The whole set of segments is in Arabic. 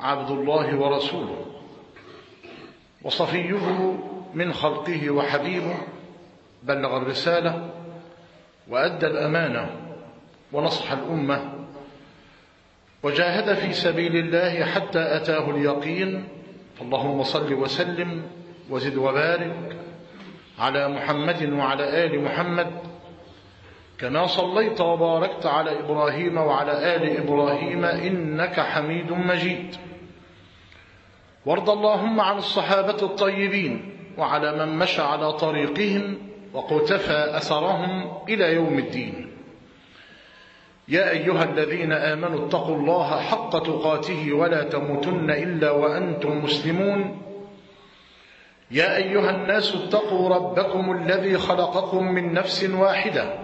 عبد الله ورسوله وصفيه من خلقه وحبيبه بلغ الرسالة وأدى الأمانة ونصح الأمة وجاهد في سبيل الله حتى أتاه اليقين فاللهم صل وسلم وزد وبارك على محمد وعلى آل محمد كما صليت وباركت على إبراهيم وعلى آل إبراهيم إنك حميد مجيد. وارض اللهم عن الصحابة الطيبين وعلى من مشى على طريقهم وقتفى أثرهم إلى يوم الدين. يا أيها الذين آمنوا اتقوا الله حق تقاته ولا تموتن إلا وأنتم مسلمون. يا أيها الناس اتقوا ربكم الذي خلقكم من نفس واحدة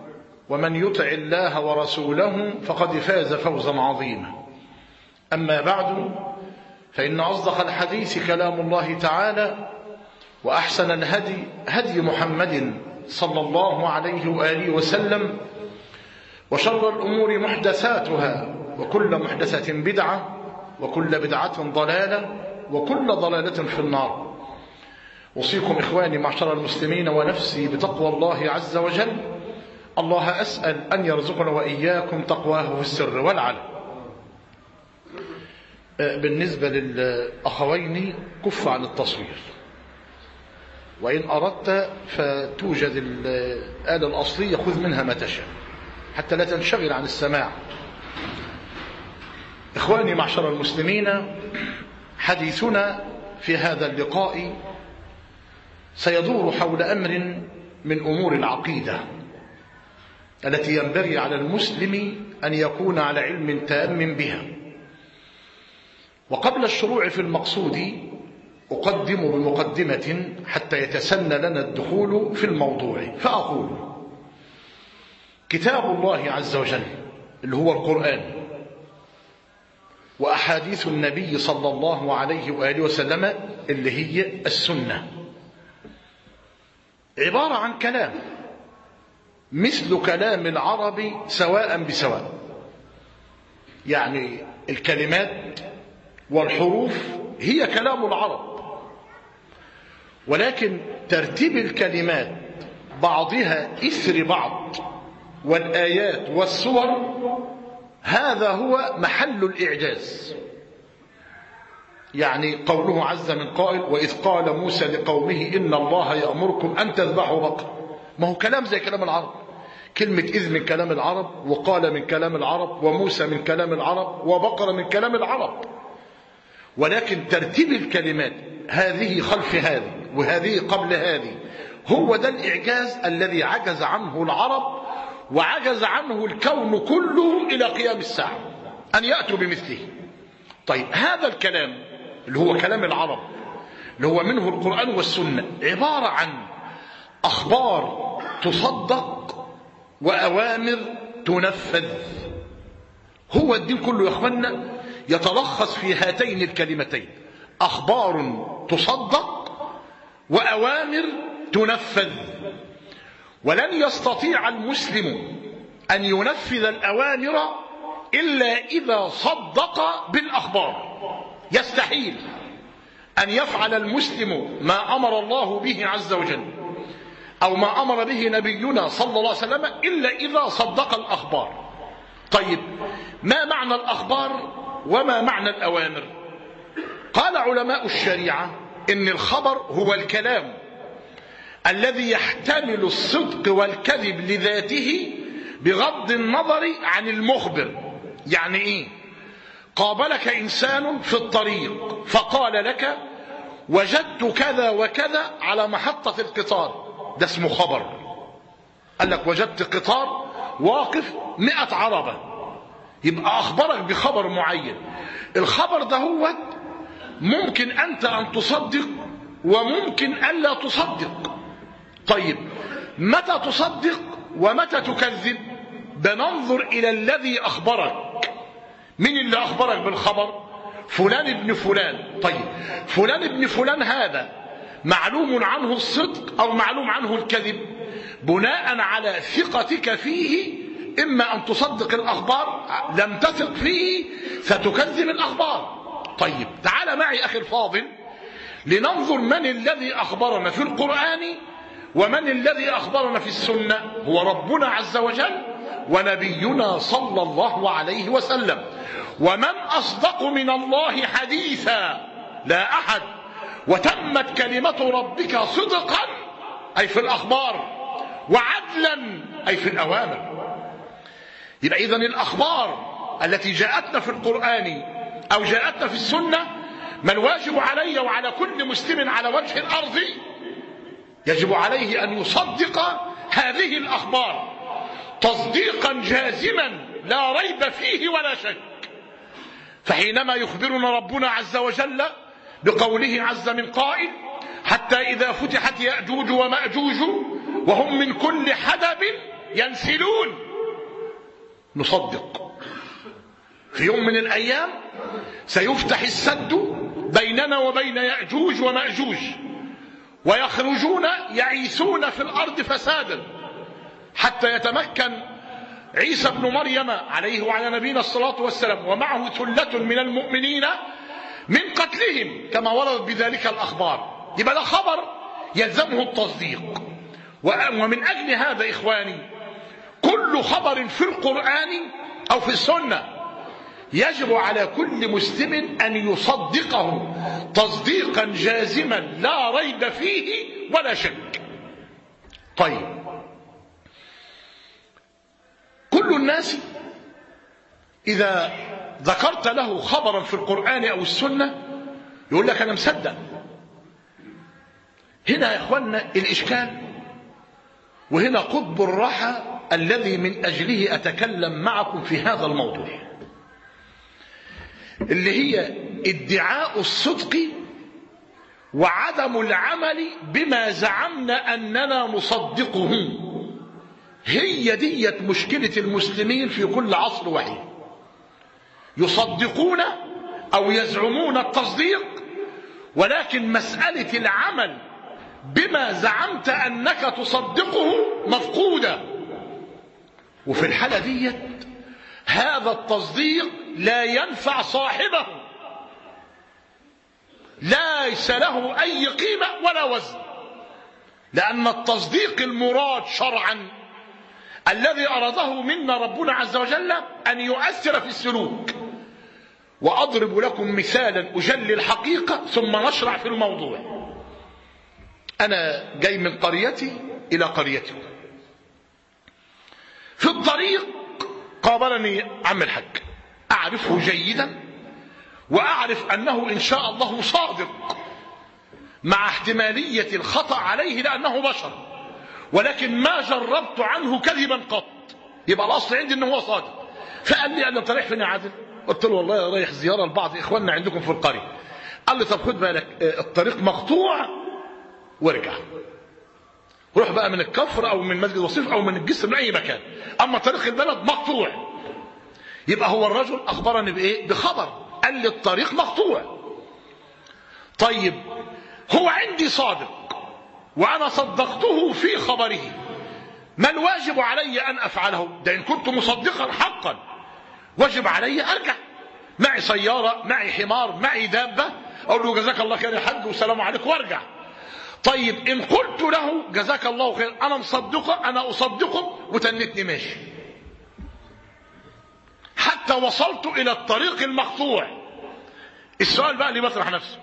ومن يطع الله ورسوله فقد فاز فوزا عظيما. أما بعد فإن أصدق الحديث كلام الله تعالى وأحسن الهدي هدي محمد صلى الله عليه وآله وسلم وشر الأمور محدثاتها وكل محدثة بدعة وكل بدعة ضلالة وكل ضلالة في النار. أوصيكم إخواني معشر المسلمين ونفسي بتقوى الله عز وجل الله أسأل أن يرزقنا وإياكم تقواه في السر والعلم. بالنسبة للأخوين كف عن التصوير. وإن أردت فتوجد الآلة الأصلية خذ منها ما تشاء حتى لا تنشغل عن السماع. إخواني معشر المسلمين حديثنا في هذا اللقاء سيدور حول أمر من أمور العقيدة. التي ينبغي على المسلم أن يكون على علم تام بها. وقبل الشروع في المقصود أقدم بمقدمة حتى يتسنى لنا الدخول في الموضوع. فأقول كتاب الله عز وجل اللي هو القرآن وأحاديث النبي صلى الله عليه وآله وسلم اللي هي السنة. عبارة عن كلام مثل كلام العرب سواء بسواء. يعني الكلمات والحروف هي كلام العرب. ولكن ترتيب الكلمات بعضها إثر بعض والآيات والسور هذا هو محل الإعجاز. يعني قوله عز من قائل وإذ قال موسى لقومه إن الله يأمركم أن تذبحوا بقر ما هو كلام زي كلام العرب. كلمة إذ من كلام العرب وقال من كلام العرب وموسى من كلام العرب وبقر من كلام العرب. ولكن ترتيب الكلمات هذه خلف هذه وهذه قبل هذه هو ده الإعجاز الذي عجز عنه العرب وعجز عنه الكون كله إلى قيام الساعة أن يأتوا بمثله. طيب هذا الكلام اللي هو كلام العرب اللي هو منه القرآن والسنة عبارة عن أخبار تصدق وأوامر تنفذ. هو الدين كله يا أخوانا يتلخص في هاتين الكلمتين. أخبار تصدق وأوامر تنفذ. ولن يستطيع المسلم أن ينفذ الأوامر إلا إذا صدق بالأخبار. يستحيل أن يفعل المسلم ما أمر الله به عز وجل. أو ما أمر به نبينا صلى الله عليه وسلم إلا إذا صدق الأخبار. طيب ما معنى الأخبار وما معنى الأوامر؟ قال علماء الشريعة إن الخبر هو الكلام الذي يحتمل الصدق والكذب لذاته بغض النظر عن المخبر. يعني إيه؟ قابلك إنسان في الطريق فقال لك وجدت كذا وكذا على محطة القطار. ده اسمه خبر. قال لك وجدت قطار واقف مئة عربة. يبقى أخبرك بخبر معين. الخبر ده هو ممكن أنت أن تصدق وممكن ألا تصدق. طيب متى تصدق ومتى تكذب؟ بننظر إلى الذي أخبرك. من اللي أخبرك بالخبر؟ فلان ابن فلان. طيب فلان ابن فلان هذا. معلوم عنه الصدق أو معلوم عنه الكذب. بناء على ثقتك فيه إما أن تصدق الأخبار لم تثق فيه فتكذب الأخبار. طيب تعال معي أخي الفاضل لننظر من الذي أخبرنا في القرآن ومن الذي أخبرنا في السنة. هو ربنا عز وجل ونبينا صلى الله عليه وسلم. ومن أصدق من الله حديثا لا أحد. وتمت كلمة ربك صدقا أي في الأخبار وعدلا أي في الأوامر. يبقى إذا الأخبار التي جاءتنا في القرآن أو جاءتنا في السنة ما الواجب علي وعلى كل مسلم على وجه الأرض؟ يجب عليه أن يصدق هذه الأخبار تصديقا جازما لا ريب فيه ولا شك. فحينما يخبرنا ربنا عز وجل بقوله عز من قائل حتى إذا فتحت يأجوج ومأجوج وهم من كل حدب ينسلون نصدق. في يوم من الأيام سيفتح السد بيننا وبين يأجوج ومأجوج ويخرجون يعيثون في الأرض فسادا حتى يتمكن عيسى ابن مريم عليه وعلى نبينا الصلاة والسلام ومعه ثلة من المؤمنين من قتلهم كما وردت بذلك الأخبار. يبقى ده خبر يلزمه التصديق. ومن أجل هذا إخواني كل خبر في القرآن أو في السنة يجب على كل مسلم أن يصدقه تصديقا جازما لا ريب فيه ولا شك. طيب. كل الناس إذا ذكرت له خبرا في القرآن أو السنة يقول لك أنا مصدق. هنا يا إخوانا الإشكال وهنا قطب الراحة الذي من أجله أتكلم معكم في هذا الموضوع اللي هي ادعاء الصدق وعدم العمل بما زعمنا أننا نصدقه. هي ديت مشكلة المسلمين في كل عصر وحيد يصدقون أو يزعمون التصديق ولكن مسألة العمل بما زعمت أنك تصدقه مفقودة. وفي الحالة ديت هذا التصديق لا ينفع صاحبه. ليس له أي قيمة ولا وزن. لأن التصديق المراد شرعا الذي أراده منا ربنا عز وجل أن يؤثر في السلوك. وأضرب لكم مثالا أجلي الحقيقة ثم نشرع في الموضوع. أنا جاي من قريتي إلى قريتكم في الطريق قابلني عم الحج أعرفه جيدا وأعرف أنه إن شاء الله صادق. مع احتمالية الخطأ عليه لأنه بشر. ولكن ما جربت عنه كذبا قط. يبقى الأصل عندي أنه هو صادق. فقال لي أنا رايح فين يا عادل قلت له والله رايح زيارة لبعض إخواننا عندكم في القرية. قال لي طب خد بالك الطريق مقطوع وارجع روح بقى من الكفر أو من مسجد وصيف أو من الجسر من أي مكان. أما طريق البلد مقطوع. يبقى هو الرجل أخبرني بإيه؟ بخبر. قال لي الطريق مقطوع. طيب هو عندي صادق وأنا صدقته في خبره. ما الواجب علي أن أفعله؟ ده إن كنت مصدقا حقا. واجب علي أرجع. معي سيارة معي حمار معي دابة. أقول له جزاك الله خير يا حاج والسلام عليكم وأرجع. طيب إن قلت له جزاك الله خير أنا مصدقه أنا أصدقه وتنتني ماشي. حتى وصلت إلى الطريق المقطوع. السؤال بقى اللي بطرح نفسه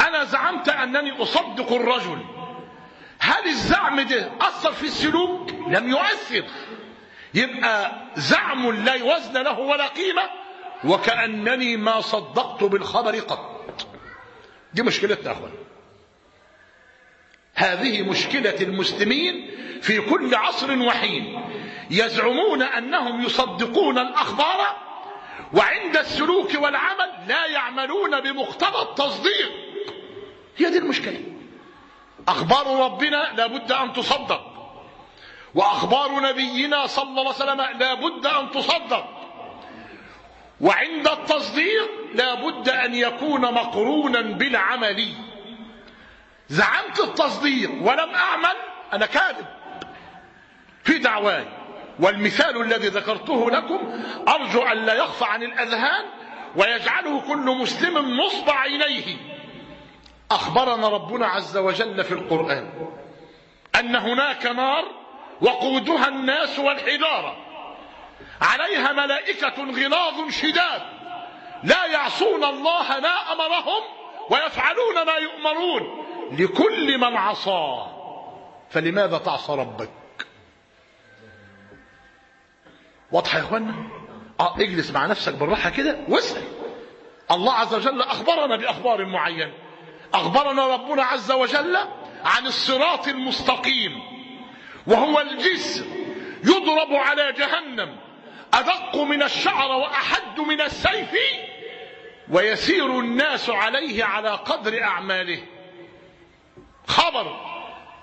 أنا زعمت أنني أصدق الرجل. هل الزعم ده أثر في السلوك؟ لم يؤثر. يبقى زعم لا وزن له ولا قيمة وكأنني ما صدقت بالخبر قط. دي مشكلتنا أخوان. هذه مشكلة المسلمين في كل عصر وحين يزعمون أنهم يصدقون الأخبار وعند السلوك والعمل لا يعملون بمقتضى التصديق. هي دي المشكلة. أخبار ربنا لابد أن تصدق. وأخبار نبينا صلى الله عليه وسلم لابد أن تصدق وعند التصديق لابد أن يكون مقرونا بالعمل. زعمت التصديق ولم أعمل أنا كاذب. في دعواي. والمثال الذي ذكرته لكم أرجو أن لا يخفى عن الأذهان ويجعله كل مسلم نصب عينيه. أخبرنا ربنا عز وجل في القرآن أن هناك نار وقودها الناس والحجارة. عليها ملائكة غلاظ شداد. لا يعصون الله ما أمرهم ويفعلون ما يؤمرون. لكل من عصاه فلماذا تعصى ربك؟ واضحة يا اخوانا آه اجلس مع نفسك بالراحة كده واسأل. الله عز وجل أخبرنا بأخبار معينة. أخبرنا ربنا عز وجل عن الصراط المستقيم. وهو الجسر يضرب على جهنم أدق من الشعر وأحد من السيف ويسير الناس عليه على قدر أعماله. خبر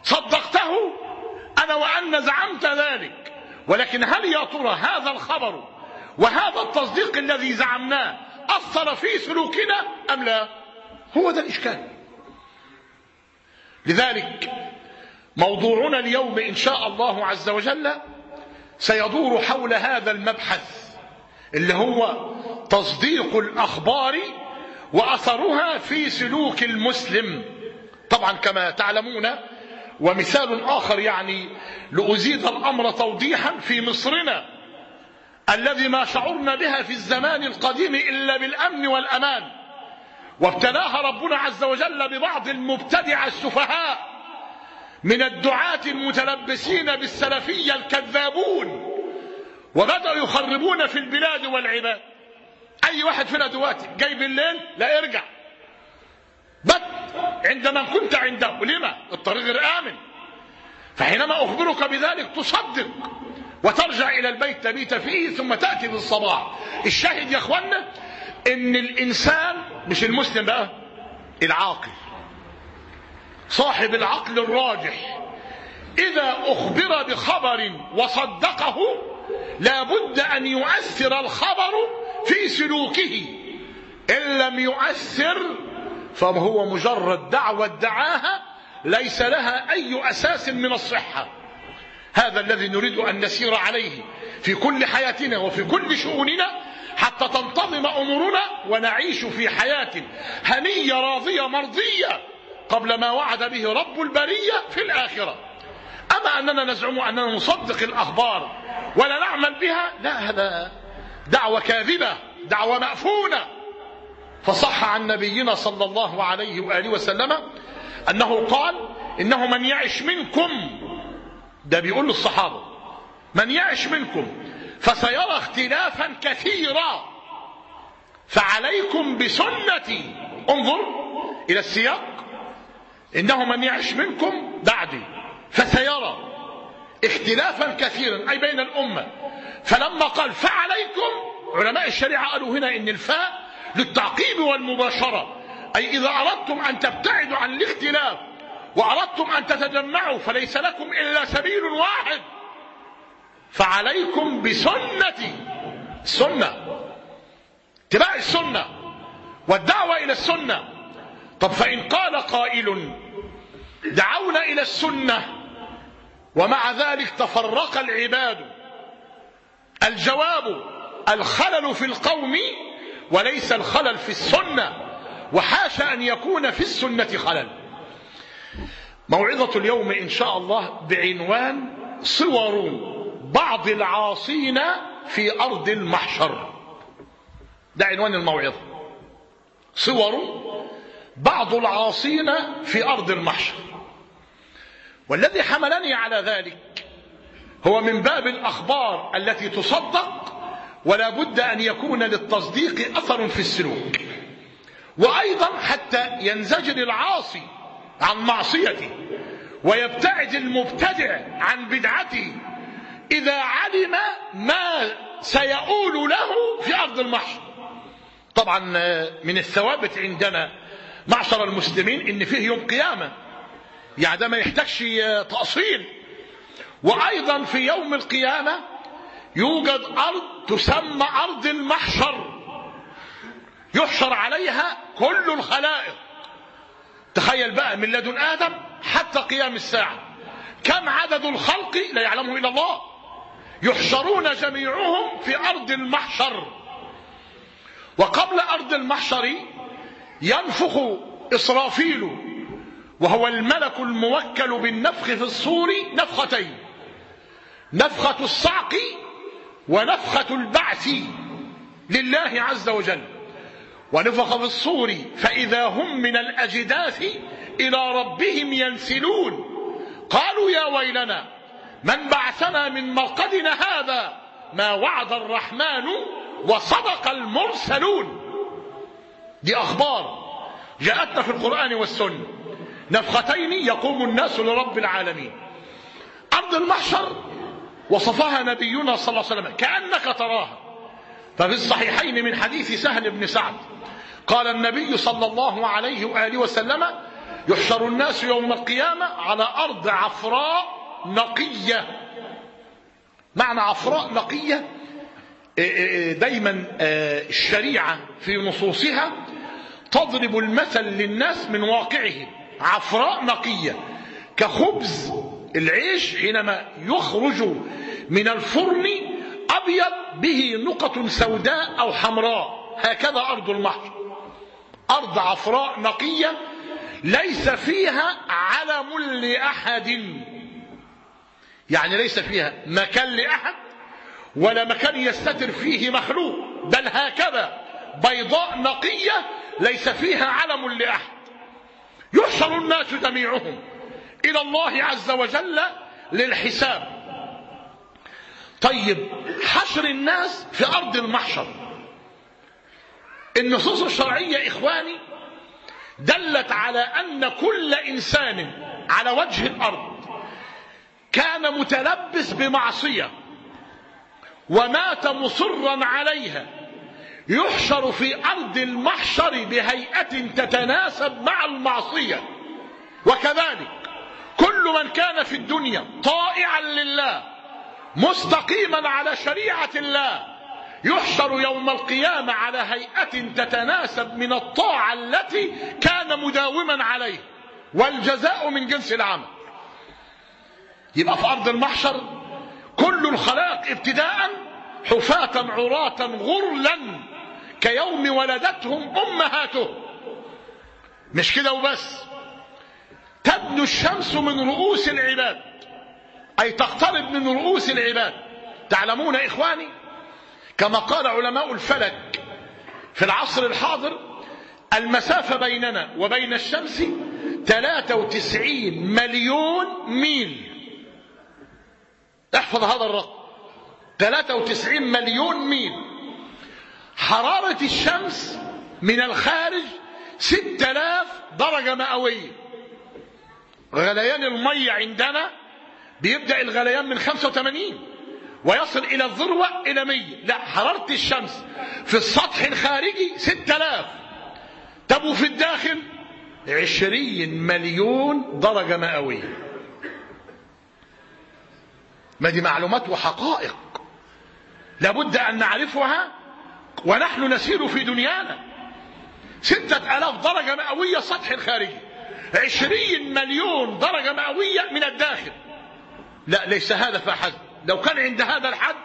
صدقته أنا وأن زعمت ذلك ولكن هل يا ترى هذا الخبر وهذا التصديق الذي زعمناه أثر في سلوكنا أم لا؟ هو ده الإشكال. لذلك موضوعنا اليوم إن شاء الله عز وجل سيدور حول هذا المبحث اللي هو تصديق الأخبار وأثرها في سلوك المسلم. طبعا كما تعلمون ومثال آخر يعني لأزيد الأمر توضيحا في مصرنا الذي ما شعرنا بها في الزمان القديم إلا بالأمن والأمان. وابتلاها ربنا عز وجل ببعض المبتدع السفهاء من الدعاة المتلبسين بالسلفية الكذابون وبدأوا يخربون في البلاد والعباد. أي واحد فينا دلوقتي جاي بالليل لا ارجع بت عندما كنت عنده. لما؟ الطريق غير آمن فحينما أخبرك بذلك تصدق وترجع إلى البيت تبيت فيه ثم تأتي بالصباح. الشاهد يا أخوانا إن الإنسان مش المسلم بقى العاقل. صاحب العقل الراجح. إذا أخبر بخبر وصدقه لابد أن يؤثر الخبر في سلوكه. إن لم يؤثر فهو مجرد دعوة دعاها ليس لها أي أساس من الصحة. هذا الذي نريد أن نسير عليه في كل حياتنا وفي كل شؤوننا حتى تنتظم أمورنا ونعيش في حياة هنية راضية مرضية. قبل ما وعد به رب البرية في الآخرة. أما أننا نزعم أننا نصدق الأخبار ولا نعمل بها لا هذا دعوة كاذبة دعوة مأفونة. فصح عن نبينا صلى الله عليه وآله وسلم أنه قال إنه من يعش منكم ده بيقول للصحابة من يعش منكم فسيرى اختلافا كثيرا. فعليكم بسنتي انظر إلى السياق. إنه من يعش منكم بعدي. فسيرى اختلافا كثيرا أي بين الأمة. فلما قال فعليكم علماء الشريعة قالوا هنا إن الفاء للتعقيب والمباشرة. أي إذا أردتم أن تبتعدوا عن الاختلاف وأردتم أن تتجمعوا فليس لكم إلا سبيل واحد. فعليكم بسنتي السنة اتباع السنة والدعوة إلى السنة. طب فإن قال قائل دعونا إلى السنة ومع ذلك تفرق العباد. الجواب الخلل في القوم وليس الخلل في السنة وحاشا أن يكون في السنة خلل. موعظة اليوم إن شاء الله بعنوان صور بعض العاصين في أرض المحشر. ده عنوان الموعظة. صور بعض العاصين في أرض المحشر. والذي حملني على ذلك هو من باب الأخبار التي تصدق ولا بد أن يكون للتصديق أثر في السلوك. وأيضا حتى ينزجر العاصي عن معصيته ويبتعد المبتدع عن بدعته إذا علم ما سيؤول له في أرض المحشر. طبعا من الثوابت عندنا معشر المسلمين إن فيه يوم قيامة. يعني ده ما يحتاجش تأصيل. وأيضا في يوم القيامة يوجد أرض تسمى أرض المحشر. يحشر عليها كل الخلائق. تخيل بقى من لدن آدم حتى قيام الساعة. كم عدد الخلق لا يعلمه إلا الله. يحشرون جميعهم في أرض المحشر. وقبل أرض المحشر ينفخ إسرافيل وهو الملك الموكل بالنفخ في الصور نفختين نفخة الصعق ونفخة البعث لله عز وجل. ونفخ في الصور فإذا هم من الأجداث إلى ربهم ينسلون. قالوا يا ويلنا من بعثنا من مرقدنا هذا؟ ما وعد الرحمن وصدق المرسلون. دي أخبار جاءتنا في القرآن والسنة. نفختين يقوم الناس لرب العالمين. أرض المحشر وصفها نبينا صلى الله عليه وسلم كأنك تراها. ففي الصحيحين من حديث سهل بن سعد قال النبي صلى الله عليه وآله وسلم يحشر الناس يوم القيامة على أرض عفراء نقية. معنى عفراء نقية دايما الشريعة في نصوصها تضرب المثل للناس من واقعه عفراء نقية كخبز العيش حينما يخرج من الفرن أبيض به نقط سوداء أو حمراء. هكذا أرض المحشر. أرض عفراء نقية ليس فيها علم لأحد. يعني ليس فيها مكان لأحد ولا مكان يستتر فيه مخلوق. بل هكذا بيضاء نقية ليس فيها علم لأحد. يحشر الناس جميعهم إلى الله عز وجل للحساب. طيب حشر الناس في أرض المحشر. النصوص الشرعية إخواني دلت على أن كل إنسان على وجه الأرض كان متلبس بمعصية ومات مصرا عليها يحشر في أرض المحشر بهيئة تتناسب مع المعصية. وكذلك كل من كان في الدنيا طائعا لله مستقيما على شريعة الله يحشر يوم القيامة على هيئة تتناسب من الطاعة التي كان مداوما عليه. والجزاء من جنس العمل. يبقى في أرض المحشر كل الخلائق ابتداء حفاة عراة غرلا كيوم ولدتهم أمهاتهم مش كده وبس. تدنو الشمس من رؤوس العباد. أي تقترب من رؤوس العباد. تعلمون إخواني؟ كما قال علماء الفلك في العصر الحاضر المسافة بيننا وبين الشمس 93 مليون ميل. احفظ هذا الرقم. 93 مليون ميل. حرارة الشمس من الخارج 6000 درجة مئوية. غليان المية عندنا بيبدأ الغليان من 85 ويصل إلى الذروة إلى 100 لا حرارة الشمس في السطح الخارجي 6000 طب وفي الداخل 20 مليون درجة مئوية. ما دي معلومات وحقائق. لابد أن نعرفها ونحن نسير في دنيانا. ستة ألاف درجة مئوية سطح الخارجي. عشرين مليون درجة مئوية من الداخل. لا ليس هذا فحسب لو كان عند هذا الحد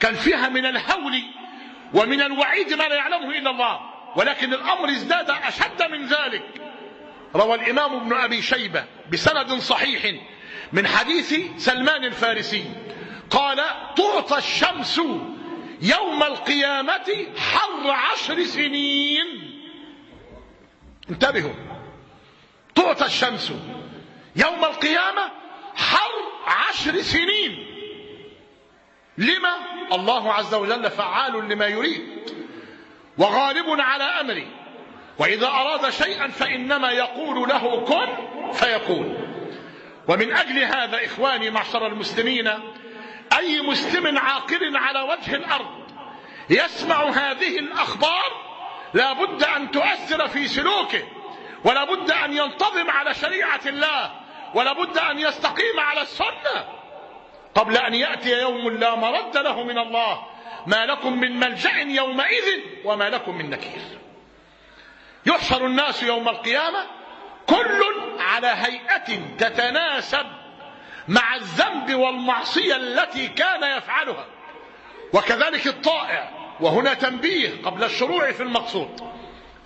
كان فيها من الهول ومن الوعيد ما لا يعلمه إلا الله. ولكن الأمر ازداد أشد من ذلك. روى الإمام ابن أبي شيبة بسند صحيح من حديث سلمان الفارسي. قال تعطى الشمس يوم القيامة حر عشر سنين. انتبهوا. تعطى الشمس. يوم القيامة حر عشر سنين. لما؟ الله عز وجل فعال لما يريد وغالب على أمره. وإذا أراد شيئا فإنما يقول له كن فيكون. ومن أجل هذا إخواني معشر المسلمين أي مسلم عاقل على وجه الأرض يسمع هذه الأخبار لا بد أن تؤثر في سلوكه ولا بد أن ينتظم على شريعة الله ولا بد أن يستقيم على السنة. قبل أن يأتي يوم لا مرد له من الله ما لكم من ملجأ يومئذ وما لكم من نكير. يحشر الناس يوم القيامة كل على هيئة تتناسب مع الذنب والمعصية التي كان يفعلها. وكذلك الطائع. وهنا تنبيه قبل الشروع في المقصود.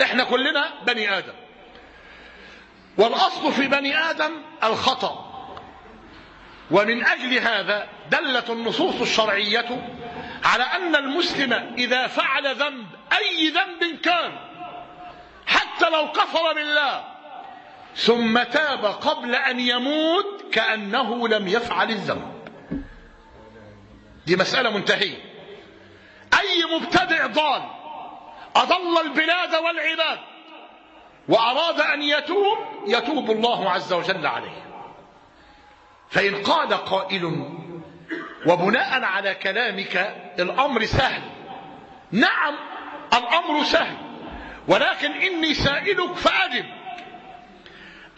إحنا كلنا بني آدم. والأصل في بني آدم الخطأ. ومن أجل هذا دلت النصوص الشرعية على أن المسلم إذا فعل ذنب أي ذنب كان حتى لو كفر بالله ثم تاب قبل أن يموت كأنه لم يفعل الذنب. دي مسألة منتهية. أي مبتدع ضال أضل البلاد والعباد وأراد أن يتوب يتوب الله عز وجل عليه. فإن قال قائل وبناء على كلامك الأمر سهل. نعم الأمر سهل ولكن إني سائلك فأجب.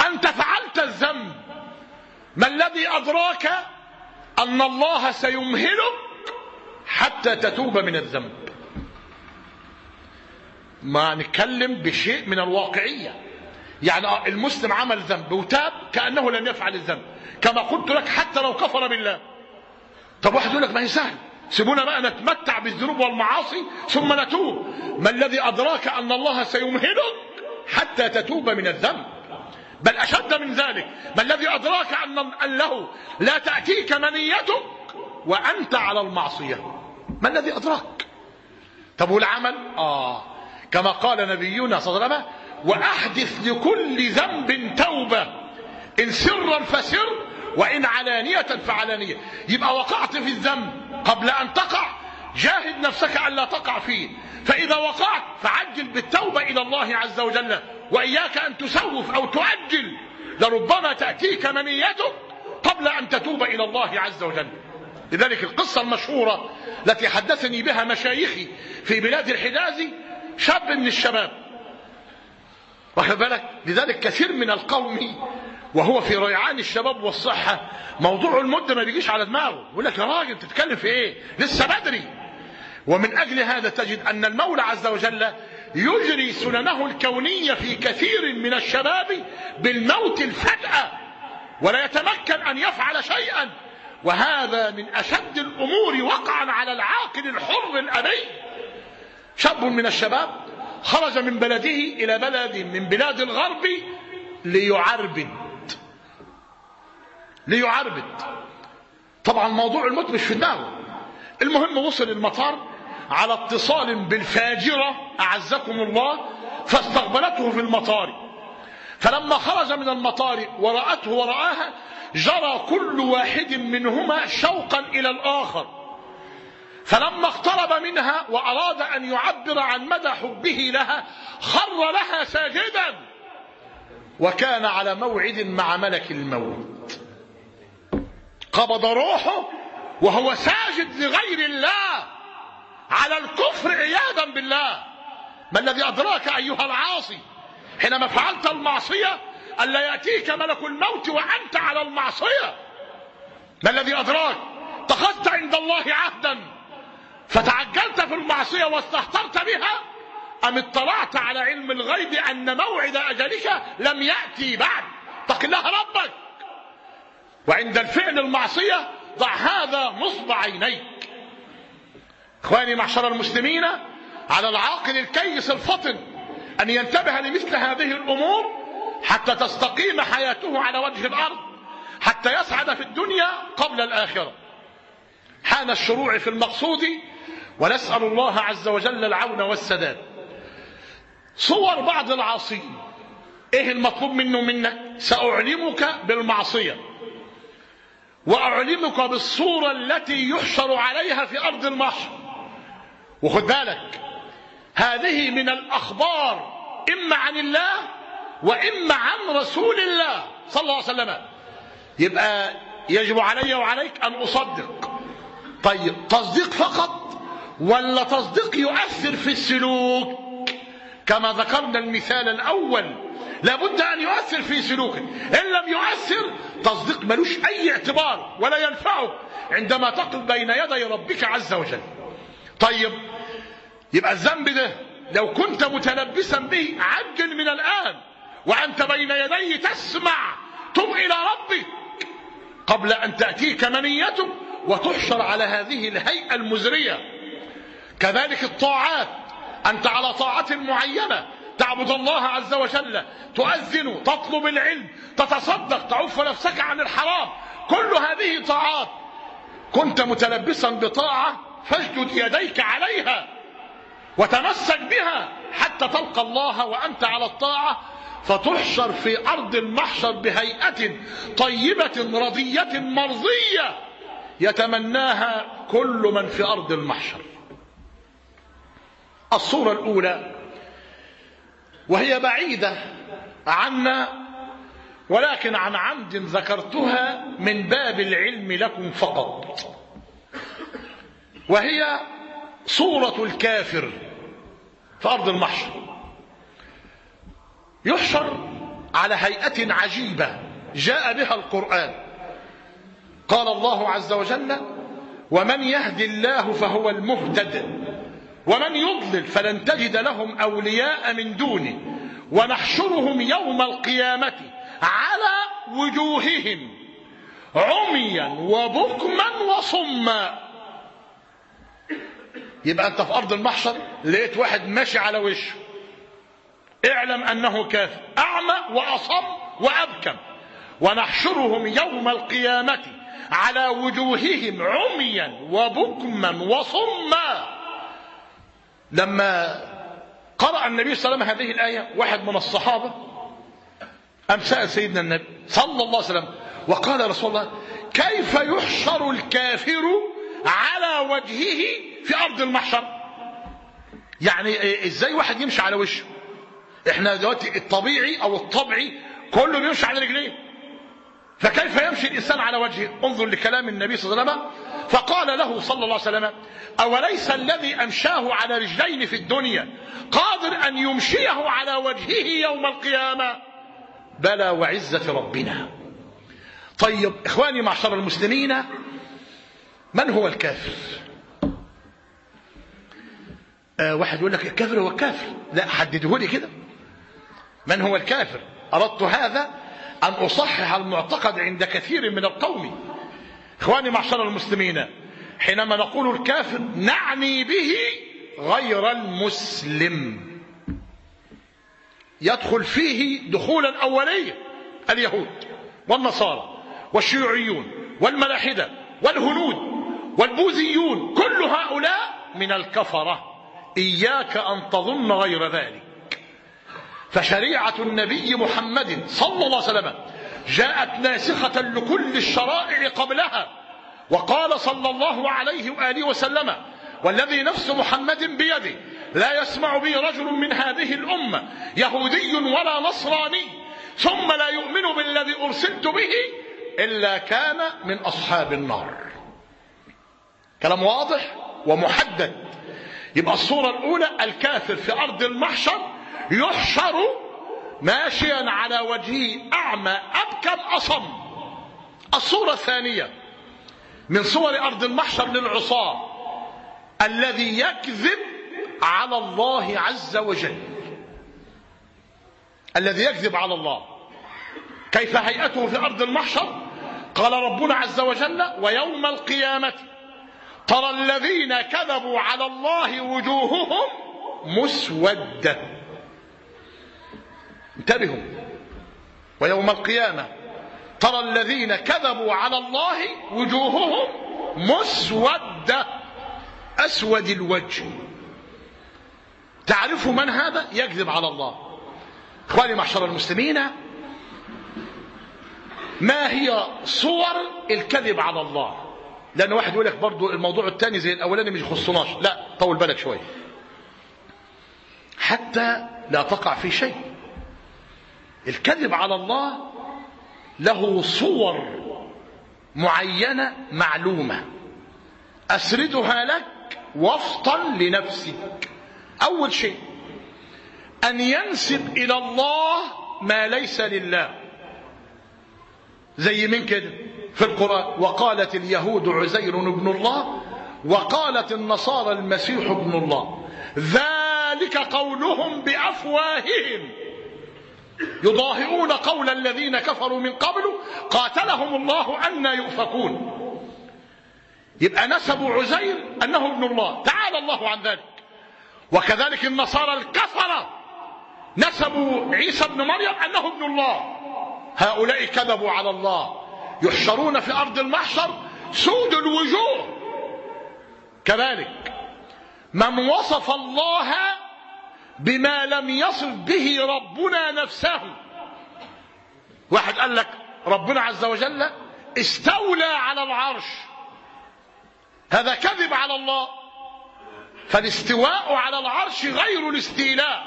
أنت فعلت الذنب. ما الذي أدراك أن الله سيمهلك حتى تتوب من الذنب. ما نتكلم بشيء من الواقعية. يعني المسلم عمل ذنب وتاب كأنه لم يفعل الذنب. كما قلت لك حتى لو كفر بالله. طب واحد يقول لك ما هي سهل. سيبونا بقى نتمتع بالذنوب والمعاصي ثم نتوب. ما الذي أدراك أن الله سيمهلك حتى تتوب من الذنب؟ بل أشد من ذلك. ما الذي أدراك أن له لا تأتيك منيتك وأنت على المعصية. ما الذي أدراك؟ طب والعمل؟ آه. كما قال نبينا صلى الله عليه وسلم وأحدث لكل ذنب توبة. إن سرا فسر وإن علانية فعلانية. يبقى وقعت في الذنب قبل أن تقع. جاهد نفسك ألا تقع فيه. فإذا وقعت فعجل بالتوبة إلى الله عز وجل. وإياك أن تسوف أو تؤجل لربما تأتيك منيتك قبل أن تتوب إلى الله عز وجل. لذلك القصة المشهورة التي حدثني بها مشايخي في بلاد الحجاز شاب من الشباب. بالك؟ لذلك كثير من القوم وهو في ريعان الشباب والصحة موضوع المدة ما بيجيش على دماغه. يقول لك يا راجل تتكلم في إيه؟ لسه بدري. ومن أجل هذا تجد أن المولى عز وجل يجري سننه الكونية في كثير من الشباب بالموت الفجأة ولا يتمكن أن يفعل شيئا. وهذا من أشد الأمور وقعا على العاقل الحر الأبي. شاب من الشباب خرج من بلده إلى بلد من بلاد الغرب ليعربد. ليعربد. طبعا موضوع الموت مش في دماغه المهم وصل المطار على اتصال بالفاجرة أعزكم الله فاستقبلته في المطار. فلما خرج من المطار ورأته ورآها جرى كل واحد منهما شوقا إلى الآخر. فلما اقترب منها وأراد أن يعبر عن مدى حبه لها خر لها ساجدا. وكان على موعد مع ملك الموت. قبض روحه وهو ساجد لغير الله. على الكفر عياذا بالله. ما الذي أدراك أيها العاصي؟ حينما فعلت المعصية ألا يأتيك ملك الموت وأنت على المعصية. ما الذي أدراك؟ اتخذت عند الله عهدا. فتعجلت في المعصية واستهترت بها؟ أم اطلعت على علم الغيب أن موعد أجلك لم يأتي بعد؟ اتق الله ربك. وعند الفعل المعصية ضع هذا نصب عينيك. إخواني معشر المسلمين على العاقل الكيس الفطن أن ينتبه لمثل هذه الأمور حتى تستقيم حياته على وجه الأرض حتى يسعد في الدنيا قبل الآخرة. حان الشروع في المقصود ونسأل الله عز وجل العون والسداد. صور بعض العاصين إيه المطلوب منه منك؟ سأعلمك بالمعصية وأعلمك بالصورة التي يحشر عليها في أرض المحشر وخد بالك هذه من الأخبار إما عن الله وإما عن رسول الله صلى الله عليه وسلم. يبقى يجب علي وعليك أن أصدق. طيب تصديق فقط ولا تصديق يؤثر في السلوك؟ كما ذكرنا المثال الأول لابد أن يؤثر في سلوكك. إن لم يؤثر تصديق ملوش أي اعتبار ولا ينفعه عندما تقف بين يدي ربك عز وجل. طيب يبقى الذنب ده لو كنت متلبسا به عجل من الآن وأنت بين يديه تسمع تب إلى ربك قبل أن تأتيك منيته وتحشر على هذه الهيئة المزرية. كذلك الطاعات أنت على طاعة معينة. تعبد الله عز وجل تؤذن تطلب العلم تتصدق تعف نفسك عن الحرام. كل هذه طاعات. كنت متلبسا بطاعة فاجدد يديك عليها. وتمسك بها حتى تلقى الله وأنت على الطاعة فتحشر في أرض المحشر بهيئة طيبة رضية مرضية يتمناها كل من في أرض المحشر. الصورة الأولى وهي بعيدة عنا ولكن عن عمد ذكرتها من باب العلم لكم فقط. وهي صورة الكافر في أرض المحشر. يحشر على هيئة عجيبة جاء بها القرآن. قال الله عز وجل ومن يهد الله فهو المهتد ومن يضلل فلن تجد لهم أولياء من دونه ونحشرهم يوم القيامة على وجوههم عميا وبكما وصما. يبقى أنت في أرض المحشر لقيت واحد ماشي على وشه. اعلم أنه كافر أعمى وأصم وأبكم. ونحشرهم يوم القيامة على وجوههم عميا وبكما وصما. لما قرأ النبي صلى الله عليه وسلم هذه الآية واحد من الصحابة أم سأل سيدنا النبي صلى الله عليه وسلم وقال رسول الله كيف يحشر الكافر على وجهه في أرض المحشر. يعني إزاي واحد يمشي على وشه؟ إحنا دلوقتي الطبيعي أو الطبيعي كله بيمشي على رجليه. فكيف يمشي الإنسان على وجهه؟ انظر لكلام النبي صلى الله عليه وسلم. فقال له صلى الله عليه وسلم أوليس الذي أمشاه على رجلين في الدنيا قادر أن يمشيه على وجهه يوم القيامة؟ بلى وعزة ربنا. طيب إخواني معشر المسلمين من هو الكافر؟ آه واحد يقول لك الكافر هو الكافر. لا حدده لي كده. من هو الكافر؟ أردت هذا أن أصحح المعتقد عند كثير من القوم. إخواني معشر المسلمين حينما نقول الكافر نعني به غير المسلم. يدخل فيه دخولا أوليا اليهود والنصارى والشيوعيون والملاحدة والهنود. والبوذيون كل هؤلاء من الكفرة. إياك أن تظن غير ذلك. فشريعة النبي محمد صلى الله عليه وسلم جاءت ناسخة لكل الشرائع قبلها. وقال صلى الله عليه وآله وسلم والذي نفس محمد بيده لا يسمع بي رجل من هذه الأمة يهودي ولا نصراني ثم لا يؤمن بالذي أرسلت به إلا كان من أصحاب النار. كلام واضح ومحدد. يبقى الصورة الأولى الكافر في أرض المحشر يحشر ماشيا على وجهه أعمى أبكم أصم. الصورة الثانية من صور أرض المحشر للعصاة. الذي يكذب على الله عز وجل. الذي يكذب على الله. كيف هيئته في أرض المحشر؟ قال ربنا عز وجل ويوم القيامة ترى الذين كذبوا على الله وجوههم مسودة. انتبهوا. ويوم القيامة ترى الذين كذبوا على الله وجوههم مسودة. أسود الوجه. تعرف من هذا؟ يكذب على الله. إخواني معشر المسلمين ما هي صور الكذب على الله؟ لأن واحد يقول لك برضو الموضوع الثاني زي الأولاني مش يخصناش. لا طول بالك شوية حتى لا تقع في شيء. الكذب على الله له صور معينة معلومة. أسردها لك وفطا لنفسك. أول شيء أن ينسب إلى الله ما ليس لله. زي من كده؟ في القرآن وقالت اليهود عزير ابن الله وقالت النصارى المسيح ابن الله. ذلك قولهم بأفواههم. يضاهئون قول الذين كفروا من قبل قاتلهم الله أن يؤفكون. يبقى نسبوا عزير أنه ابن الله. تعالى الله عن ذلك. وكذلك النصارى الكفرة نسبوا عيسى ابن مريم أنه ابن الله. هؤلاء كذبوا على الله. يحشرون في أرض المحشر سود الوجوه. كذلك من وصف الله بما لم يصف به ربنا نفسه. واحد قال لك ربنا عز وجل استولى على العرش. هذا كذب على الله. فالاستواء على العرش غير الاستيلاء.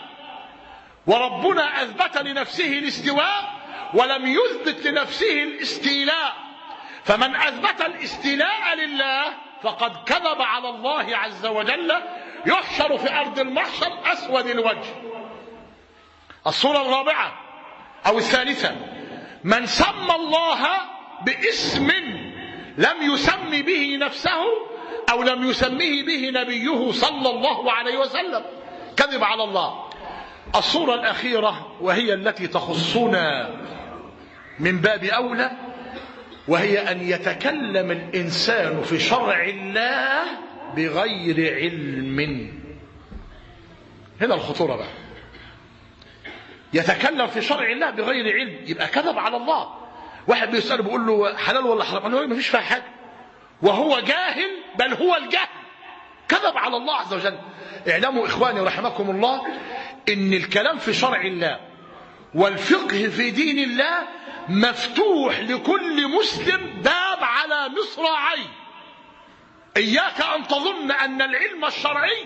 وربنا أثبت لنفسه الاستواء ولم يثبت لنفسه الاستيلاء. فمن أثبت الاستيلاء لله فقد كذب على الله عز وجل يحشر في أرض المحشر أسود الوجه. الصورة الرابعة أو الثالثة من سمى الله باسم لم يسم به نفسه أو لم يسمه به نبيه صلى الله عليه وسلم كذب على الله. الصورة الأخيرة وهي التي تخصنا من باب أولى وهي أن يتكلم الإنسان في شرع الله بغير علم. هنا الخطورة بقى. يتكلم في شرع الله بغير علم. يبقى كذب على الله. واحد بيسأله بيقول له حلال ولا حرام؟ قال له ما فيش فيها حاجة. وهو جاهل بل هو الجهل كذب على الله عز وجل. اعلموا إخواني رحمكم الله إن الكلام في شرع الله والفقه في دين الله مفتوح لكل مسلم باب على مصراعي إياك أن تظن أن العلم الشرعي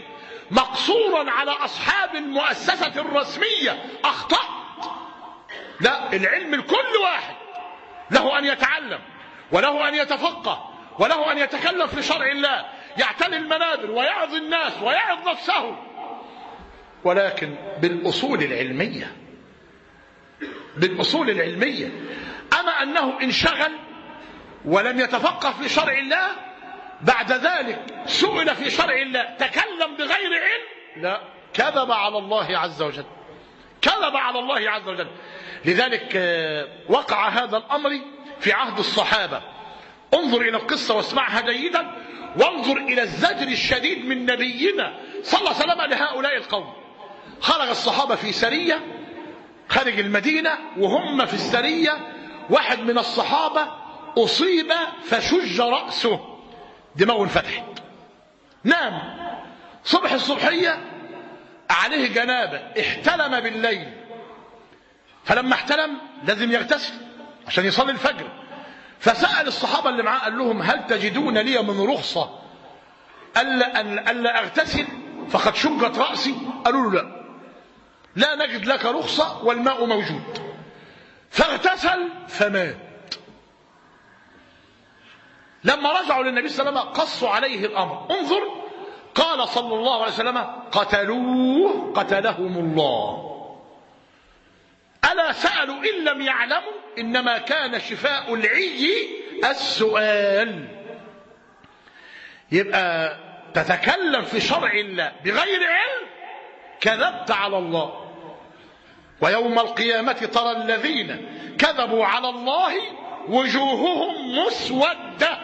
مقصورا على أصحاب المؤسسة الرسمية. أخطأت. لا العلم لكل واحد. له أن يتعلم وله أن يتفقه وله أن يتكلم في شرع الله. يعتني المنابر ويعظ الناس ويعظ نفسه. ولكن بالأصول العلمية بالأصول العلمية. أما أنه انشغل ولم يتفقه في شرع الله بعد ذلك سئل في شرع الله تكلم بغير علم؟ لا. كذب على الله عز وجل. كذب على الله عز وجل. لذلك وقع هذا الأمر في عهد الصحابة. انظر إلى القصة واسمعها جيدا. وانظر إلى الزجر الشديد من نبينا صلى الله عليه وسلم لهؤلاء القوم. خرج الصحابة في سرية خارج المدينة وهم في السرية. واحد من الصحابة أصيب فشج رأسه. دماغه انفتحت نام. صبح الصبحية عليه جنابة. احتلم بالليل. فلما احتلم لازم يغتسل عشان يصلي الفجر. فسأل الصحابة اللي معاه قال لهم هل تجدون لي من رخصة؟ ألا, ألا أغتسل. فقد شجت رأسي. قالوا له لا. لا نجد لك رخصة والماء موجود. فاغتسل فمات. لما رجعوا للنبي صلى الله عليه وسلم قصوا عليه الأمر. انظر قال صلى الله عليه وسلم قتلوه قتلهم الله. ألا سألوا إن لم يعلموا؟ إنما كان شفاء العي السؤال. يبقى تتكلم في شرع الله بغير علم؟ كذبت على الله. ويوم القيامة ترى الذين كذبوا على الله وجوههم مسودة.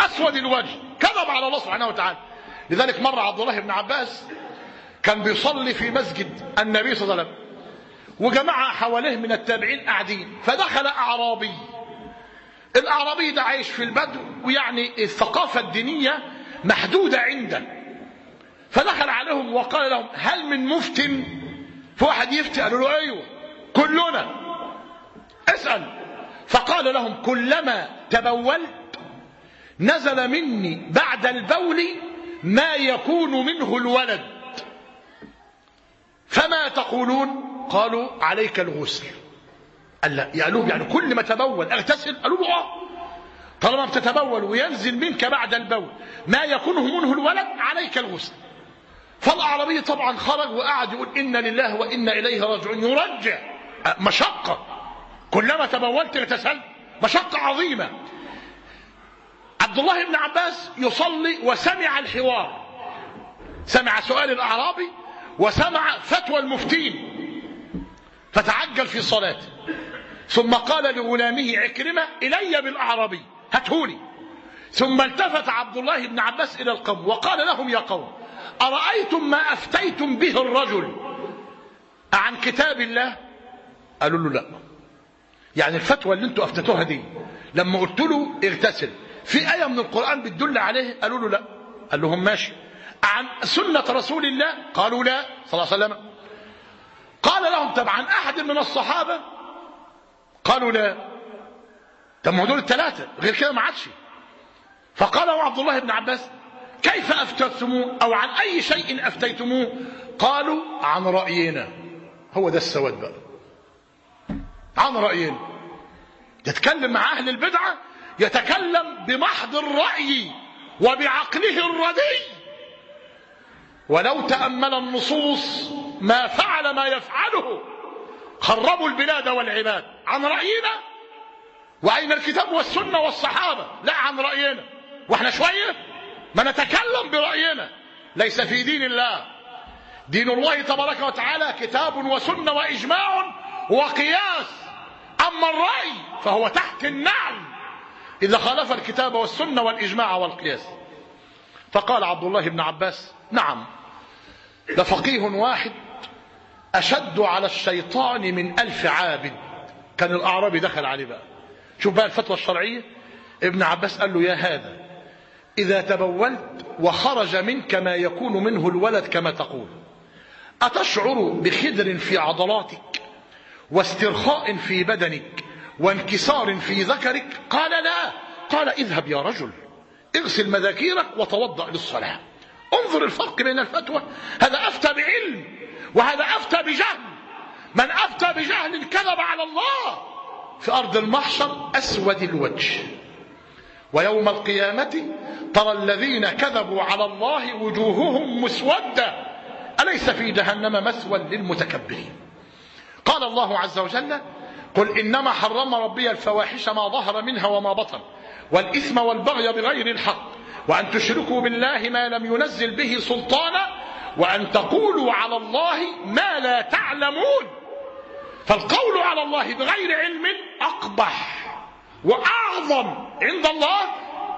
أسود الوجه. كذب على الله سبحانه وتعالى. لذلك مر عبد الله بن عباس كان بيصلي في مسجد النبي صلى الله عليه وسلم. وجماعة حواليه من التابعين قاعدين. فدخل أعرابي. الأعرابي ده عايش في البدو ويعني الثقافة الدينية محدودة عنده. فدخل عليهم وقال لهم هل من مفتن فواحد يفتي قالوا له أيوه كلنا. اسأل. فقال لهم كلما تبولت نزل مني بعد البول ما يكون منه الولد. فما تقولون؟ قالوا عليك الغسل. قال لا يقولوا يعني كل ما تبول اغتسل؟ قالوا له آه. طالما بتتبول وينزل منك بعد البول ما يكونه منه الولد عليك الغسل. فالأعرابي طبعا خرج وقعد يقول إن لله وإنا إليه راجعون. يرجع. مشقة. كلما تبولت اغتسلت. مشقة عظيمة. عبد الله بن عباس يصلي وسمع الحوار. سمع سؤال الأعرابي وسمع فتوى المفتين. فتعجل في صلاته ثم قال لغلامه عكرمة إلي بالأعرابي. هاتهولي. ثم التفت عبد الله بن عباس إلى القوم وقال لهم يا قوم أرأيتم ما أفتيتم به الرجل؟ عن كتاب الله؟ قالوا له لا. يعني الفتوى اللي أنتوا أفتتوها دي لما قلت له اغتسل في آية من القرآن بتدل عليه؟ قالوا له لا. قال لهم ماشي. عن سنة رسول الله؟ قالوا لا. صلى الله عليه وسلم. قال لهم طب عن أحد من الصحابة؟ قالوا لا. طب ما دول الثلاثة. غير كده ما عادش. فقال عبد الله بن عباس كيف أفتيتموه أو عن أي شيء أفتيتموه قالوا عن رأينا. هو ده السواد بقى. عن رأينا. يتكلم مع أهل البدعة يتكلم بمحض الرأي وبعقله الردي. ولو تأمل النصوص ما فعل ما يفعله خربوا البلاد والعباد. عن رأينا. وأين الكتاب والسنة والصحابة؟ لا عن رأينا. وإحنا شوية؟ ما نتكلم برأينا. ليس في دين الله. دين الله تبارك وتعالى كتاب وسنة وإجماع وقياس. أما الرأي فهو تحت النعل إذا خالف الكتاب والسنة والإجماع والقياس. فقال عبد الله بن عباس نعم لفقيه واحد أشد على الشيطان من ألف عابد كان الأعرابي دخل عليه بقى. شوف بقى الفتوى الشرعية. ابن عباس قال له يا هذا إذا تبولت وخرج منك ما يكون منه الولد كما تقول. أتشعر بخدر في عضلاتك واسترخاء في بدنك وانكسار في ذكرك؟ قال لا. قال اذهب يا رجل اغسل مذاكيرك وتوضأ للصلاة. انظر الفرق بين الفتوى. هذا أفتى بعلم وهذا أفتى بجهل. من أفتى بجهل كذب على الله في أرض المحشر أسود الوجه. ويوم القيامة ترى الذين كذبوا على الله وجوههم مسودة. أليس في جهنم مثوى للمتكبرين؟ قال الله عز وجل قل إنما حرم ربي الفواحش ما ظهر منها وما بطن والإثم والبغي بغير الحق وأن تشركوا بالله ما لم ينزل به سلطانا وأن تقولوا على الله ما لا تعلمون. فالقول على الله بغير علم أقبح. وأعظم عند الله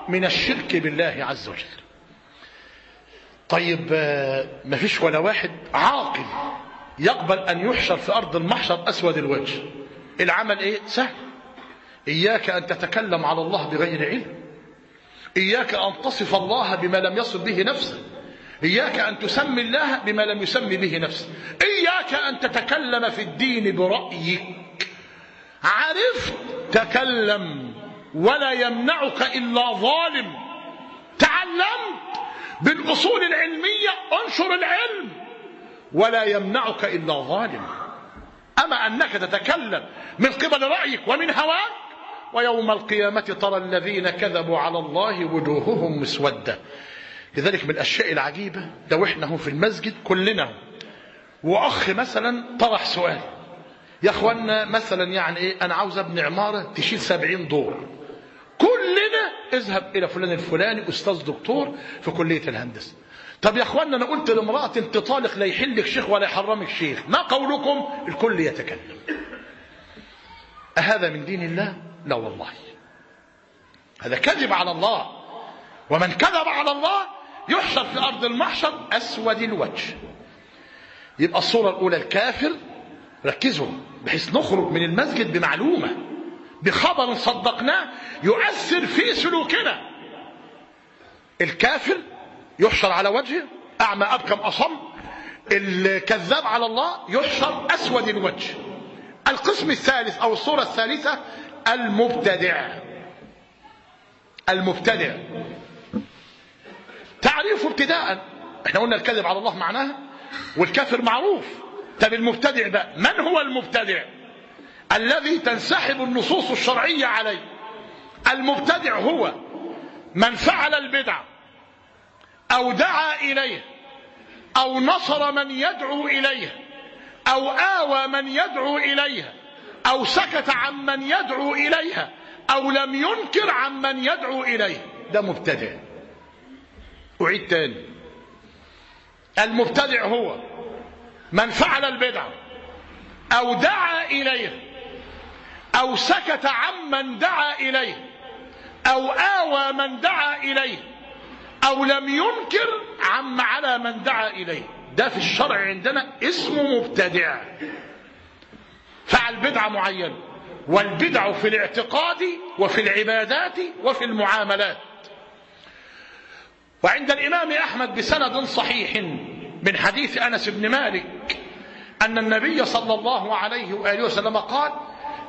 من الشرك بالله عز وجل. طيب ما فيش ولا واحد عاقل يقبل أن يحشر في أرض المحشر أسود الوجه. العمل إيه؟ سهل. إياك أن تتكلم على الله بغير علم. إياك أن تصف الله بما لم يصف به نفسه. إياك أن تسمي الله بما لم يسمي به نفسه. إياك أن تتكلم في الدين برأيك. عرفت تكلم ولا يمنعك إلا ظالم. تعلمت بالأصول العلمية انشر العلم. ولا يمنعك إلا ظالم. أما أنك تتكلم من قبل رأيك ومن هواك ويوم القيامة ترى الذين كذبوا على الله وجوههم مسودة. لذلك من الأشياء العجيبة لو إحنا في المسجد كلنا. وأخ مثلا طرح سؤال. يا أخوانا مثلا يعني إيه أنا عاوز أبني عمارة تشيل سبعين دور. كلنا اذهب إلى فلان الفلاني أستاذ دكتور في كلية الهندسة. طب يا أخوانا أنا قلت لامرأة أنت طالق لا يحلك شيخ ولا يحرمك شيخ. ما قولكم؟ الكل يتكلم. أهذا من دين الله؟ لا والله. هذا كذب على الله. ومن كذب على الله يحشر في أرض المحشر أسود الوجه. يبقى الصورة الأولى الكافر ركزوا بحيث نخرج من المسجد بمعلومة بخبر صدقناه يؤثر في سلوكنا. الكافر يحشر على وجهه أعمى أبكم أصم. الكذاب على الله يحشر أسود الوجه. القسم الثالث أو الصورة الثالثة المبتدع. المبتدع. تعريف ابتداء. إحنا قلنا الكذب على الله معناها والكافر معروف. طب المبتدع ده من هو المبتدع؟ الذي تنسحب النصوص الشرعية عليه. المبتدع هو من فعل البدع أو دعا إليه أو نصر من يدعو إليه أو آوى من يدعو إليها أو سكت عن من يدعو إليها أو لم ينكر عن من يدعو إليه. ده مبتدع. أعيد تاني. المبتدع هو من فعل البدعة أو دعا إليه أو سكت عمن دعا إليه أو آوى من دعا إليه أو لم ينكر عم على من دعا إليه. ده في الشرع عندنا اسمه مبتدع. فعل بدعة معينة والبدع في الاعتقاد وفي العبادات وفي المعاملات. وعند الإمام أحمد بسند صحيح. من حديث أنس بن مالك أن النبي صلى الله عليه وآله وسلم قال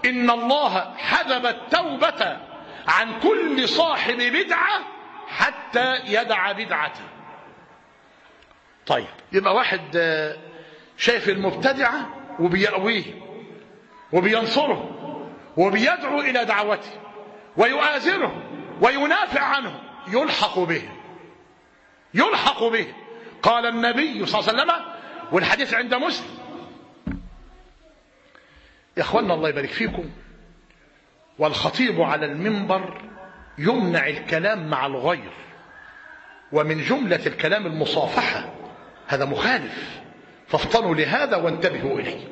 إن الله حذب التوبة عن كل صاحب بدعة حتى يدع بدعته. طيب يبقى واحد شايف المبتدعة وبيأويه وبينصره وبيدعو إلى دعوته ويؤازره وينافع عنه يلحق به يلحق به. قال النبي صلى الله عليه وسلم والحديث عند مسلم. يا اخوانا الله يبارك فيكم والخطيب على المنبر يمنع الكلام مع الغير ومن جملة الكلام المصافحة هذا مخالف. فافطنوا لهذا وانتبهوا إليه.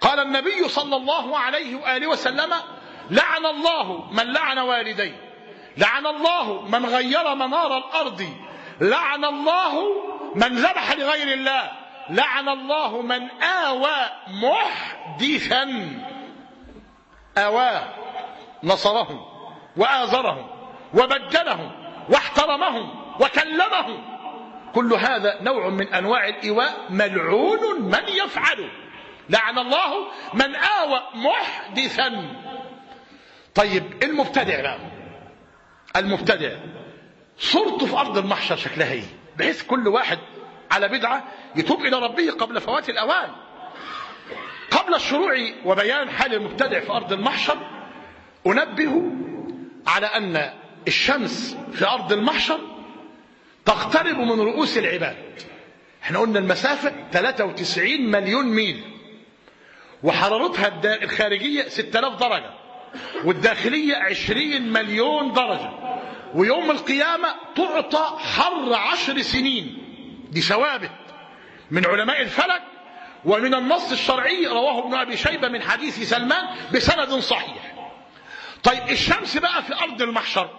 قال النبي صلى الله عليه وآله وسلم لعن الله من لعن والديه لعن الله من غير منار الأرض لعن الله من ذبح لغير الله. لعن الله من آوى محدثا. آواه نصرهم وآزرهم وبجلهم واحترمهم وكلمهم. كل هذا نوع من أنواع الإيواء ملعون من يفعله. لعن الله من آوى محدثا. طيب المبتدع بقى. المبتدع. صورته في أرض المحشر شكلها إيه؟ بحيث كل واحد على بدعة يتوب إلى ربه قبل فوات الأوان. قبل الشروع وبيان حال المبتدع في أرض المحشر أنبه على أن الشمس في أرض المحشر تقترب من رؤوس العباد. إحنا قلنا المسافة 93 مليون ميل. وحرارتها الخارجية 6000 درجة. والداخلية 20 مليون درجة. ويوم القيامة تعطى حر عشر سنين. دي ثوابت من علماء الفلك ومن النص الشرعي رواه ابن أبي شيبة من حديث سلمان بسند صحيح. طيب الشمس بقى في أرض المحشر.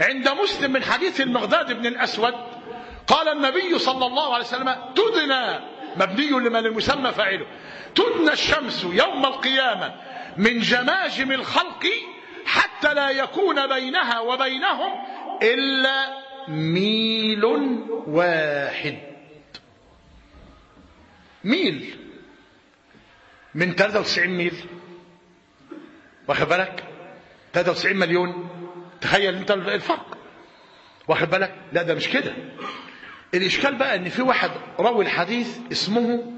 عند مسلم من حديث المغداد بن الأسود قال النبي صلى الله عليه وسلم تدنى مبني لمن المسمى فاعله تدنى الشمس يوم القيامة من جماجم الخلق حتى لا يكون بينها وبينهم إلا ميل واحد. ميل. من 93 ميل. واخد بالك؟ 93 مليون. تخيل انت الفرق. واخد بالك؟ لا ده مش كده. الإشكال بقى إن في واحد روي الحديث اسمه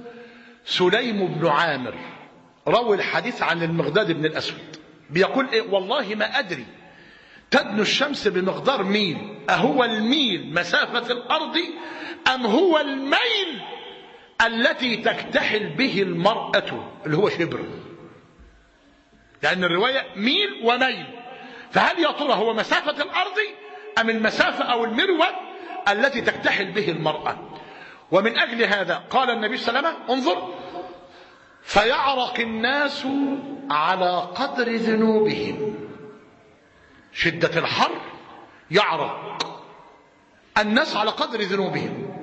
سليم بن عامر. روي الحديث عن المغداد بن الأسود. بيقول إيه؟ والله ما أدري. تدنو الشمس بمقدار ميل. أهو الميل مسافة الأرض؟ أم هو الميل التي تكتحل به المرأة؟ اللي هو شبر. لأن الرواية ميل وميل. فهل يا ترى هو مسافة الأرض؟ أم المسافة أو المروة التي تكتحل به المرأة؟ ومن أجل هذا قال النبي صلى الله عليه وسلم انظر فيعرق الناس على قدر ذنوبهم. شدة الحر يعرق الناس على قدر ذنوبهم.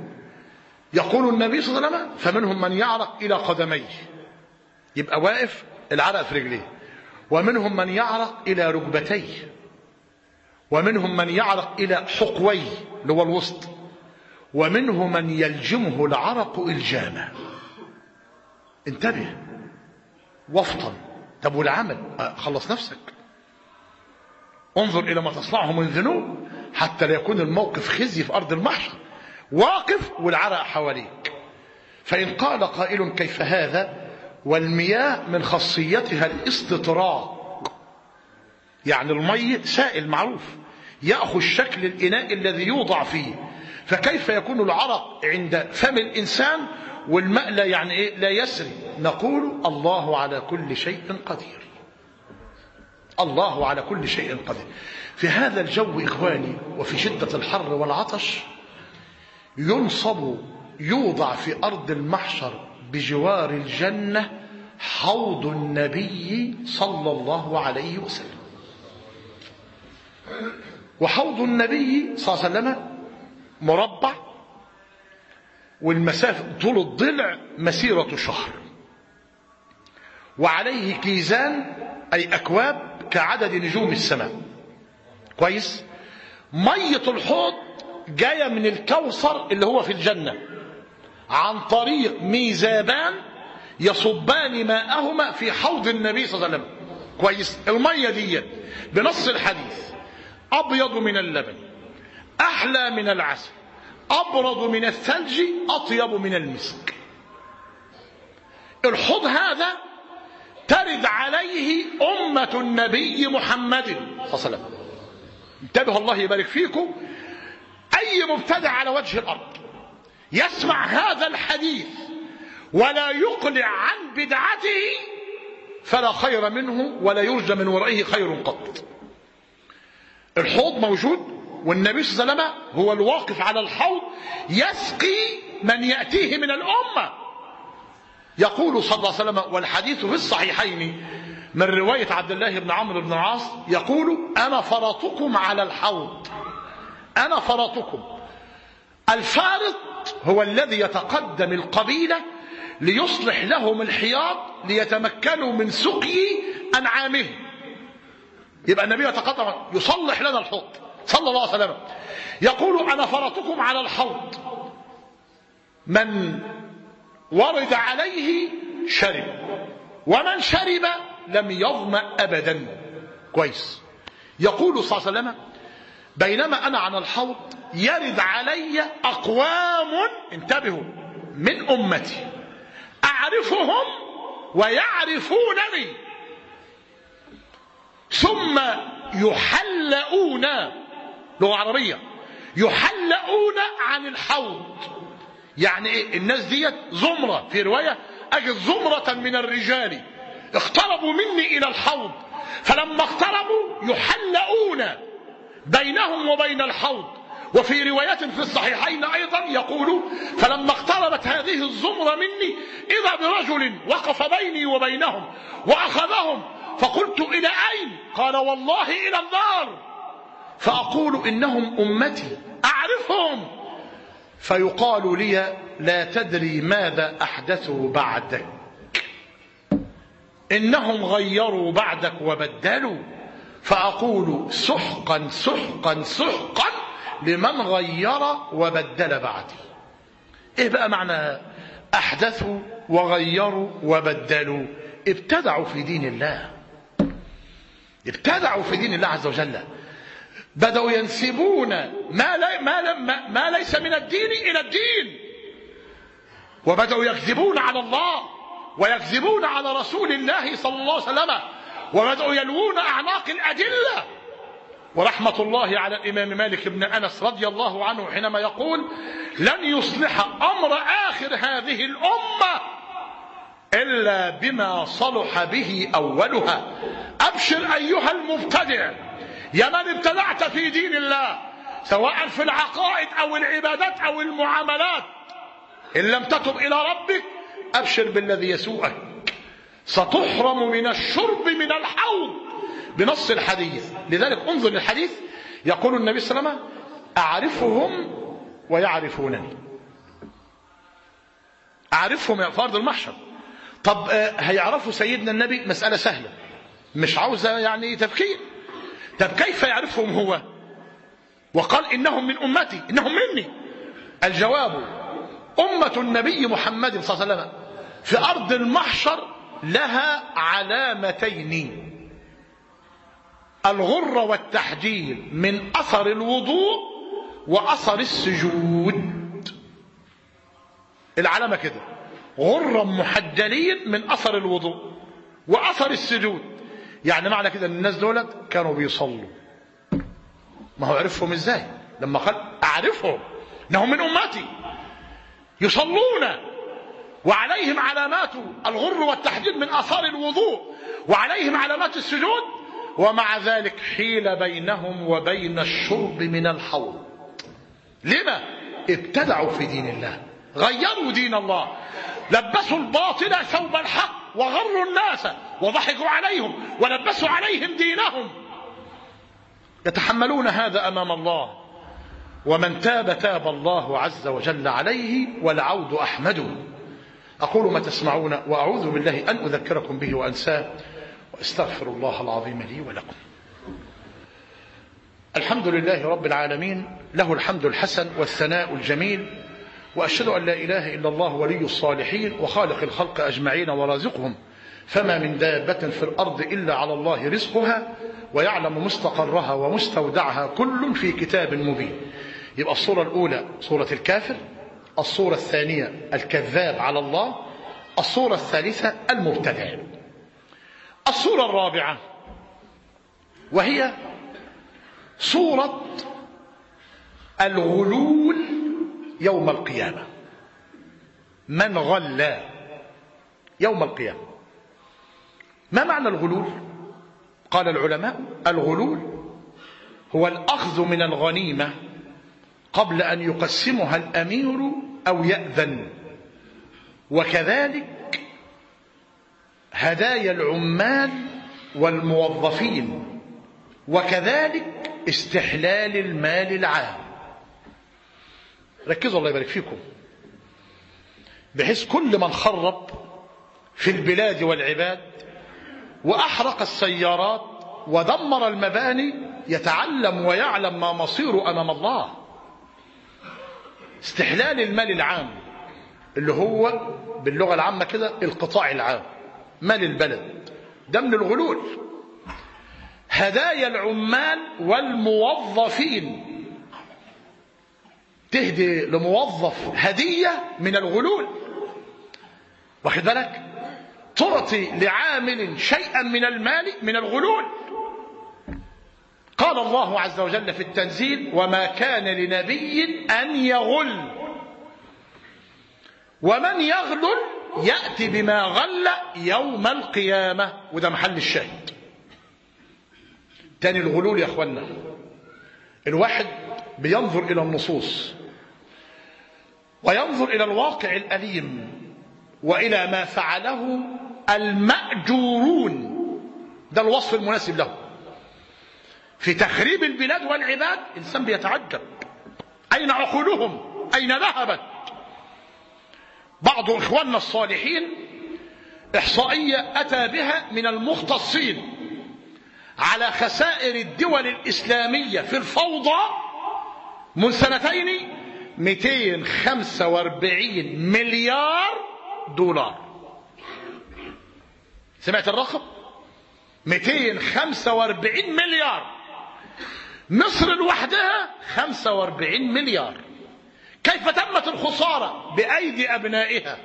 يقول النبي صلى الله عليه وسلم فمنهم من يعرق إلى قدميه. يبقى واقف العرق في رجليه. ومنهم من يعرق إلى ركبتيه. ومنهم من يعرق إلى حقويه اللي هو الوسط. ومنه من يلجمه العرق إلجاما. انتبه. وفطا طب والعمل؟ آه، خلص نفسك. انظر إلى ما تصنعه من ذنوب حتى لا يكون الموقف خزي في أرض المحشر. واقف والعرق حواليك. فإن قال قائل كيف هذا؟ والمياه من خاصيتها الاستطراق. يعني المي سائل معروف. يأخذ شكل الإناء الذي يوضع فيه. فكيف يكون العرق عند فم الإنسان والماء لا يعني إيه؟ لا يسري. نقول الله على كل شيء قدير. الله على كل شيء قدير. في هذا الجو إخواني وفي شدة الحر والعطش ينصب يوضع في أرض المحشر بجوار الجنة حوض النبي صلى الله عليه وسلم. وحوض النبي صلى الله عليه وسلم مربع والمسافة طول الضلع مسيرة شهر. وعليه كيزان أي أكواب كعدد نجوم السماء. كويس؟ مية الحوض جاية من الكوثر اللي هو في الجنة. عن طريق ميزابان يصبان ماءهما في حوض النبي صلى الله عليه وسلم. كويس؟ المية دي بنص الحديث. أبيض من اللبن. أحلى من العسل أبرد من الثلج أطيب من المسك. الحوض هذا ترد عليه أمة النبي محمد صلى الله عليه وسلم. انتبهوا الله يبارك فيكم. أي مبتدع على وجه الأرض يسمع هذا الحديث ولا يقلع عن بدعته فلا خير منه ولا يرجى من ورائه خير قط. الحوض موجود والنبي صلى الله عليه وسلم هو الواقف على الحوض يسقي من يأتيه من الأمة. يقول صلى الله عليه وسلم والحديث في الصحيحين من رواية عبد الله بن عمرو بن العاص يقول أنا فرطكم على الحوض. أنا فرطكم. الفارط هو الذي يتقدم القبيلة ليصلح لهم الحياض ليتمكنوا من سقي أنعامهم. يبقى النبي يتقدم يصلح لنا الحوض. صلى الله عليه وسلم. يقول أنا فرطكم على الحوض. من ورد عليه شرب. ومن شرب لم يظمأ أبدا. كويس. يقول صلى الله عليه وسلم بينما أنا على الحوض يرد علي أقوام انتبهوا من أمتي. أعرفهم ويعرفونني. ثم يحلؤون لغة عربية. يحلؤون عن الحوض. يعني إيه؟ الناس ديت زمرة. في رواية أجد زمرة من الرجال. اقتربوا مني إلى الحوض. فلما اقتربوا يحلؤون بينهم وبين الحوض. وفي رواية في الصحيحين أيضا يقول فلما اقتربت هذه الزمرة مني إذا برجل وقف بيني وبينهم وأخذهم فقلت إلى أين؟ قال والله إلى النار. فأقول إنهم أمتي أعرفهم. فيقال لي لا تدري ماذا أحدثوا بعدك. إنهم غيروا بعدك وبدلوا. فأقول سحقا سحقا سحقا لمن غير وبدل بعدي. إيه بقى معنى أحدثوا وغيروا وبدلوا؟ ابتدعوا في دين الله. ابتدعوا في دين الله عز وجل. بدأوا ينسبون ما, لا ما, ما, ما ليس من الدين إلى الدين. وبدأوا يكذبون على الله ويكذبون على رسول الله صلى الله عليه وسلم وبدأوا يلوون أعناق الأدلة. ورحمة الله على الإمام مالك بن أنس رضي الله عنه حينما يقول لن يصلح أمر آخر هذه الأمة إلا بما صلح به أولها. أبشر أيها المبتدع. يا من ابتدعت في دين الله سواء في العقائد أو العبادات أو المعاملات. إن لم تتب إلى ربك أبشر بالذي يسوءك. ستحرم من الشرب من الحوض. بنص الحديث. لذلك انظر للحديث. يقول النبي صلى الله عليه وسلم أعرفهم ويعرفونني. أعرفهم في أرض المحشر. طب هيعرفوا سيدنا النبي؟ مسألة سهلة. مش عاوزة يعني تفكير. طب كيف يعرفهم هو؟ وقال إنهم من أمتي إنهم مني. الجواب أمة النبي محمد صلى الله عليه وسلم في أرض المحشر لها علامتين. الغر والتحجيل من أثر الوضوء وأثر السجود. العلامة كده. غرا محجلين من أثر الوضوء وأثر السجود. يعني معنى كده إن الناس دولت كانوا بيصلوا. ما هو عرفهم إزاي؟ لما قال أعرفهم إنهم من أمتي. يصلون. وعليهم علامات الغر والتحجيل من آثار الوضوء. وعليهم علامات السجود. ومع ذلك حيل بينهم وبين الشرب من الحوض. لما؟ ابتدعوا في دين الله. غيروا دين الله. لبسوا الباطل ثوب الحق. وغروا الناس وضحكوا عليهم ولبسوا عليهم دينهم. يتحملون هذا أمام الله. ومن تاب تاب الله عز وجل عليه والعود أحمد. أقول ما تسمعون وأعوذ بالله أن أذكركم به وأنساه وأستغفر الله العظيم لي ولكم. الحمد لله رب العالمين. له الحمد الحسن والثناء الجميل. وأشهد أن لا إله إلا الله ولي الصالحين وخالق الخلق أجمعين ورازقهم. فما من دابة في الأرض إلا على الله رزقها ويعلم مستقرها ومستودعها كل في كتاب مبين. يبقى الصورة الأولى صورة الكافر الصورة الثانية الكذاب على الله الصورة الثالثة المبتدع. الصورة الرابعة وهي صورة الغلول يوم القيامة. من غلى يوم القيامة. ما معنى الغلول؟ قال العلماء الغلول هو الأخذ من الغنيمة قبل أن يقسمها الأمير أو يأذن. وكذلك هدايا العمال والموظفين. وكذلك استحلال المال العام. ركزوا الله يبارك فيكم. بحيث كل من خرب في البلاد والعباد وأحرق السيارات ودمر المباني يتعلم ويعلم ما مصيره أمام الله. استحلال المال العام اللي هو باللغة العامة كده القطاع العام مال البلد ده من الغلول هدايا العمال والموظفين. تهدي لموظف هدية من الغلول. واخد بالك؟ تعطي لعامل شيئا من المال من الغلول. قال الله عز وجل في التنزيل وما كان لنبي أن يغل ومن يغلل يأتي بما غل يوم القيامة. وده محل الشاهد. تاني الغلول يا اخوانا الواحد بينظر إلى النصوص. وينظر إلى الواقع الأليم وإلى ما فعله المأجورون. ده الوصف المناسب له. في تخريب البلاد والعباد إنسان بيتعجب. أين عقولهم؟ أين ذهبت؟ بعض إخواننا الصالحين إحصائية أتى بها من المختصين على خسائر الدول الإسلامية في الفوضى من سنتين 245 مليار دولار. سمعت الرقم؟ 245 مليار. مصر لوحدها 45 مليار. كيف تمت الخسارة بأيدي أبنائها؟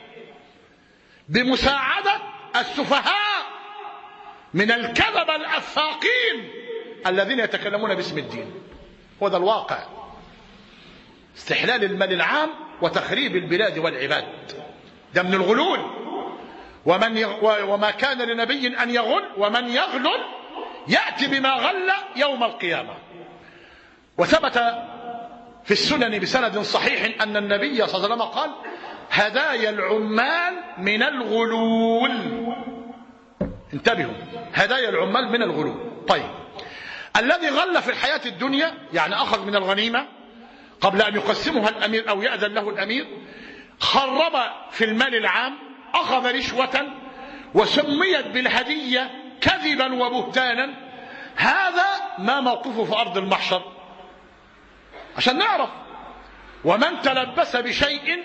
بمساعدة السفهاء من الكذب الأفاقين الذين يتكلمون باسم الدين. هو ده الواقع. استحلال المال العام وتخريب البلاد والعباد. ده من الغلول. ومن يغ... وما كان لنبي أن يغل ومن يغلل يأتي بما غل يوم القيامة. وثبت في السنن بسند صحيح أن النبي صلى الله عليه وسلم قال هدايا العمال من الغلول. انتبهوا. هدايا العمال من الغلول. طيب. الذي غل في الحياة الدنيا يعني أخذ من الغنيمة قبل أن يقسمها الأمير أو يأذن له الأمير خرب في المال العام أخذ رشوة وسميت بالهدية كذبا وبهتانا. هذا ما موقفه في أرض المحشر. عشان نعرف. ومن تلبس بشيء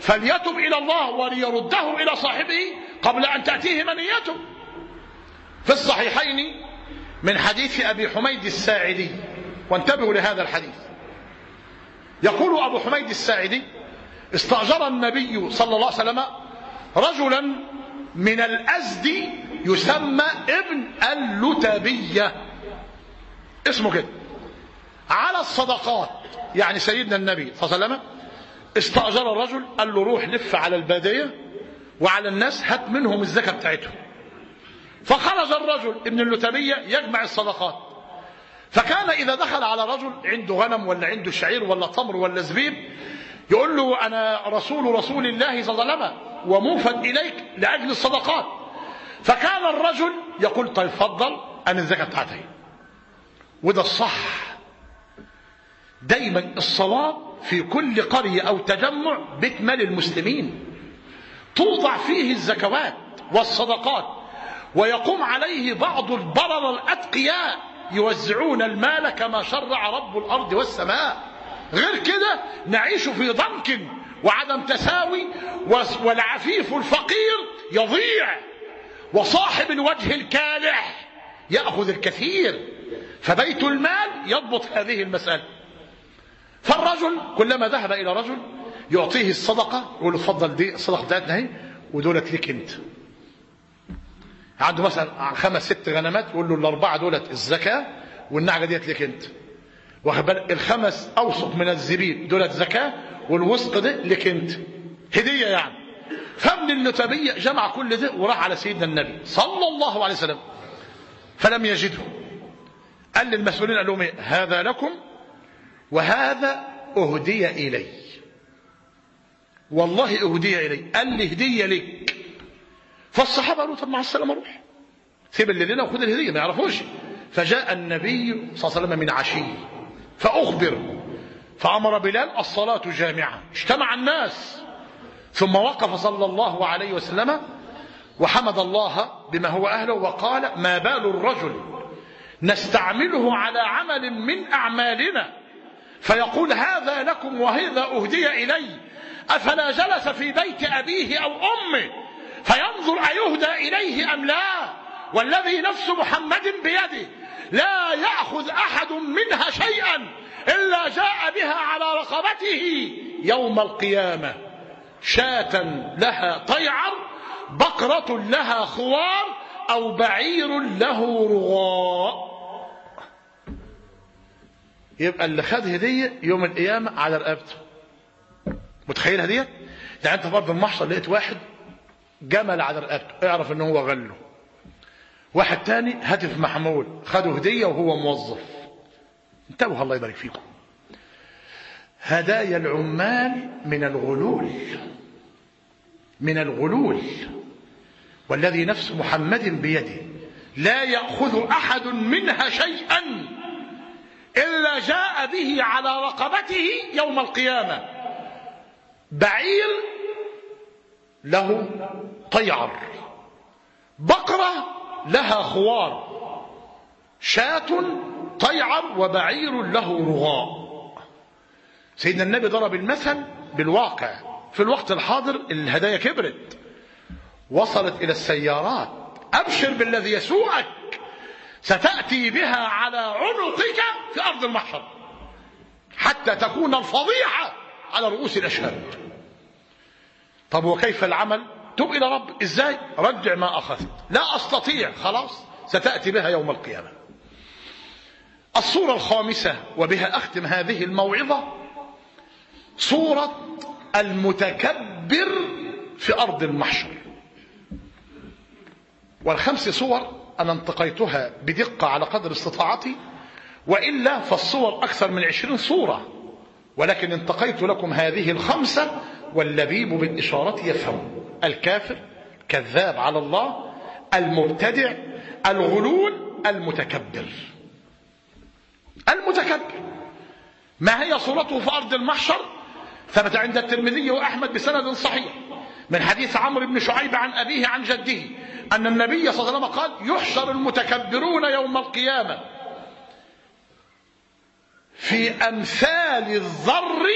فليتب إلى الله وليرده إلى صاحبه قبل أن تأتيه منيته. في الصحيحين من حديث أبي حميد الساعدي. وانتبهوا لهذا الحديث. يقول أبو حميد الساعدي استأجر النبي صلى الله عليه وسلم رجلا من الأزد يسمى ابن اللتبية. اسمه كده. على الصدقات يعني سيدنا النبي صلى الله عليه وسلم استأجر الرجل قال له روح لف على البادية وعلى الناس هات منهم الزكاة بتاعتهم. فخرج الرجل ابن اللتبية يجمع الصدقات. فكان إذا دخل على رجل عنده غنم ولا عنده شعير ولا تمر ولا زبيب يقول له أنا رسول رسول الله صلى الله عليه وسلم وموفد إليك لأجل الصدقات. فكان الرجل يقول طيب فضل أنا الزكاة بتاعتي. وده الصح. دايما الصواب في كل قرية أو تجمع بيت مال المسلمين. توضع فيه الزكوات والصدقات ويقوم عليه بعض البرر الأتقياء. يوزعون المال كما شرع رب الأرض والسماء. غير كده نعيش في ضنك وعدم تساوي والعفيف الفقير يضيع. وصاحب الوجه الكالح يأخذ الكثير. فبيت المال يضبط هذه المسألة. فالرجل كلما ذهب إلى رجل يعطيه الصدقة يقول له اتفضل دي الصدقة بتاعتنا اهي ودولت ليك انت. عنده مثلا خمس ست غنمات يقول له الأربعة دولت الزكاة والنعجة ديت ليك أنت. واخد بالك؟ الخمس أوسط من الزبيب دولت زكاة والوسط ده لك أنت. هدية يعني. فابن النتبية جمع كل ده وراح على سيدنا النبي صلى الله عليه وسلم. فلم يجده. قال للمسؤولين قال لهم إيه؟ هذا لكم وهذا أهدي إلي. والله أهدي إلي. قال لي هدية لك فالصحابة قالوا طب مع السلامة روح. سيب اللي لنا وخد الهدية ما يعرفوش. فجاء النبي صلى الله عليه وسلم من عشي فأخبر فأمر بلال الصلاة جامعة. اجتمع الناس ثم وقف صلى الله عليه وسلم وحمد الله بما هو أهله وقال ما بال الرجل؟ نستعمله على عمل من أعمالنا. فيقول هذا لكم وهذا أهدي إلي. أفلا جلس في بيت أبيه أو أمه؟ فينظر أيهدى إليه أم لا؟ والذي نفس محمد بيده لا يأخذ أحد منها شيئا إلا جاء بها على رقبته يوم القيامة. شاة لها طيعر بقرة لها خوار أو بعير له رغاء. يبقى اللي خد هدية يوم القيامة على رقبته. متخيل هدية؟ يعني أنت برضه المحصل لقيت واحد جمل على رقبته اعرف ان هو غله. واحد تاني هاتف محمول خدوا هدية وهو موظف. انتبهوا الله يبارك فيكم. هدايا العمال من الغلول من الغلول. والذي نفس محمد بيده. لا يأخذ أحد منها شيئا إلا جاء به على رقبته يوم القيامة. بعير له طيعر بقرة لها خوار. شاة طيعر وبعير له رغاء. سيدنا النبي ضرب المثل بالواقع. في الوقت الحاضر الهدايا كبرت. وصلت إلى السيارات. أبشر بالذي يسوءك ستأتي بها على عنقك في أرض المحشر. حتى تكون الفضيحة على رؤوس الأشهاد. طب وكيف العمل؟ تب إلى رب. إزاي؟ رجع ما أخذت لا أستطيع. خلاص. ستأتي بها يوم القيامة. الصورة الخامسة وبها أختم هذه الموعظة صورة المتكبر في أرض المحشر. والخمس صور أنا انتقيتها بدقة على قدر استطاعتي وإلا فالصور أكثر من عشرين صورة ولكن انتقيت لكم هذه الخمسة واللبيب بالإشارة يفهم. الكافر كذاب على الله المبتدع الغلول المتكبر. المتكبر. ما هي صورته في أرض المحشر؟ ثبت عند الترمذي وأحمد بسند صحيح من حديث عمرو بن شعيب عن أبيه عن جده أن النبي صلى الله عليه وسلم قال يحشر المتكبرون يوم القيامة. في أمثال الذر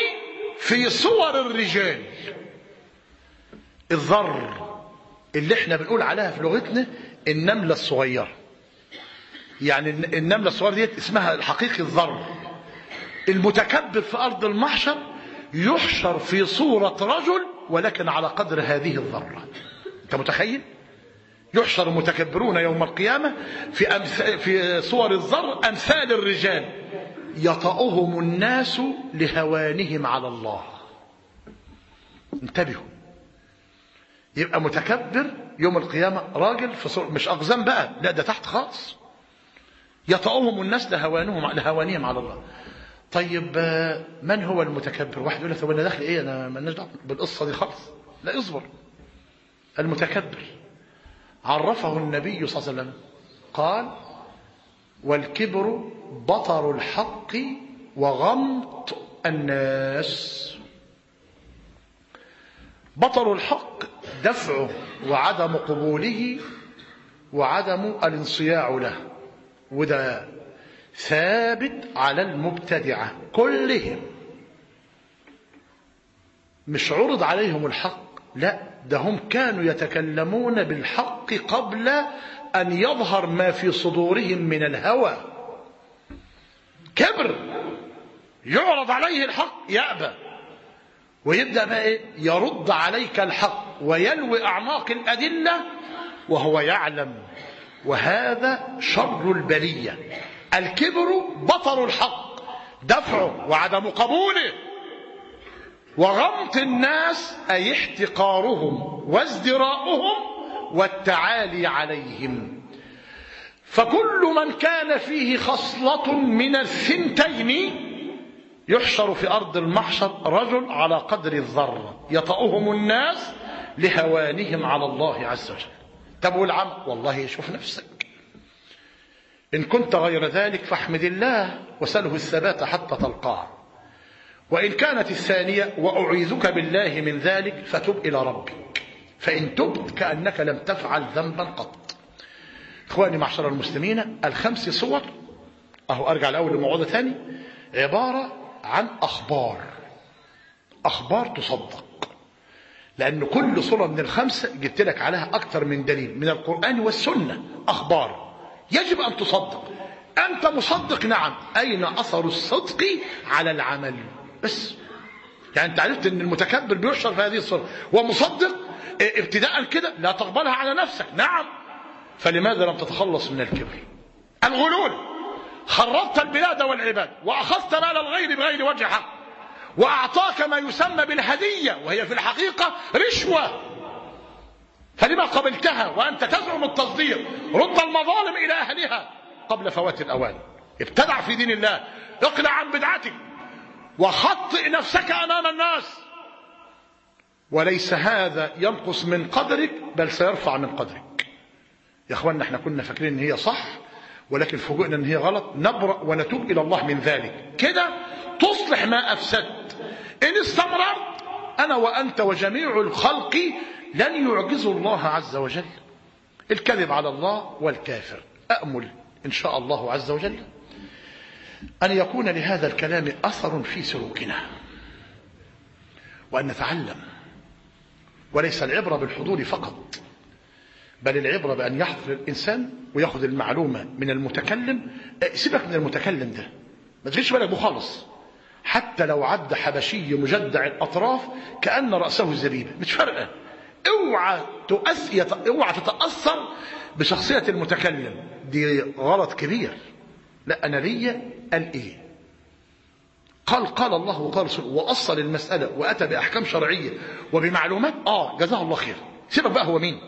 في صور الرجال. الذر اللي إحنا بنقول عليها في لغتنا النملة الصغيرة. يعني النملة الصغيرة ديت اسمها الحقيقي الذر المتكبر في أرض المحشر يحشر في صورة رجل ولكن على قدر هذه الذرة أنت متخيل؟ يحشر المتكبرون يوم القيامة في, في صور الذر أمثال الرجال. يطأهم الناس لهوانهم على الله. انتبهوا. يبقى متكبر يوم القيامة راجل في صور مش أقزام بقى لا ده تحت خالص. يطأهم الناس لهوانهم لهوانهم على الله. طيب من هو المتكبر؟ واحد يقول لك طب أنا داخل إيه؟ أنا مالناش دعوة بالقصة دي خالص. لا اصبر المتكبر. عرفه النبي صلى الله عليه وسلم. قال والكبر بطر الحق وغمط الناس. بطر الحق دفعه وعدم قبوله وعدم الانصياع له. وده ثابت على المبتدعة كلهم. مش عرض عليهم الحق لا ده هم كانوا يتكلمون بالحق قبل أن يظهر ما في صدورهم من الهوى. كبر يعرض عليه الحق يأبى. ويبدأ بقى إيه؟ يرد عليك الحق ويلوي أعماق الأدلة وهو يعلم. وهذا شر البلية. الكبر بطر الحق دفعه وعدم قبوله. وغمط الناس أي احتقارهم وازدراؤهم والتعالي عليهم. فكل من كان فيه خصلة من الثنتين يحشر في أرض المحشر رجل على قدر الذرة يطأهم الناس لهوانهم على الله عز وجل. طب والعم؟ والله شوف نفسك. إن كنت غير ذلك فاحمد الله وسله الثبات حتى تلقاه. وإن كانت الثانية وأعيذك بالله من ذلك فتب إلى ربك. فإن تبت كأنك لم تفعل ذنبا قط. إخواني معشر المسلمين الخمس صور. أهو أرجع الأول لموعظة ثاني. عبارة عن أخبار. أخبار تصدق. لأن كل صورة من الخمسة جبت لك عليها أكثر من دليل من القرآن والسنة. أخبار. يجب أن تصدق. أنت مصدق نعم. أين أثر الصدق على العمل؟ بس. يعني أنت عرفت أن المتكبر بيحشر في هذه الصورة ومصدق ابتداء كده لا تقبلها على نفسك. نعم. فلماذا لم تتخلص من الكبر؟ الغلول. خربت البلاد والعباد وأخذت مال الغير بغير وجه حق وأعطاك ما يسمى بالهدية وهي في الحقيقة رشوة. فلما قبلتها وأنت تزعم التصديق رد المظالم إلى أهلها قبل فوات الأوان. ابتدع في دين الله اقلع عن بدعتك وخطئ نفسك أمام الناس. وليس هذا ينقص من قدرك بل سيرفع من قدرك. يا اخوانا إحنا كنا فاكرين إن هي صح ولكن فوجئنا إن هي غلط نبرأ ونتوب إلى الله من ذلك. كده تصلح ما أفسدت. إن استمررت أنا وأنت وجميع الخلق لن يعجزوا الله عز وجل. الكذب على الله والكافر. أأمل إن شاء الله عز وجل أن يكون لهذا الكلام أثر في سلوكنا. وأن نتعلم. وليس العبرة بالحضور فقط. بل العبرة بأن يحضر الإنسان ويأخذ المعلومة من المتكلم سيبك من المتكلم ده ما تجيش بالك خالص. حتى لو عد حبشي مجدع الأطراف كأن رأسه زبيبة مش فارقة. اوعى اوعى تتأثر بشخصية المتكلم. دي غلط كبير. لا أنا ليا قال إيه؟ قال قال الله وقال رسوله وأصل المسألة وأتى بأحكام شرعية وبمعلومات. آه جزاه الله خير. سيبك بقى هو مين.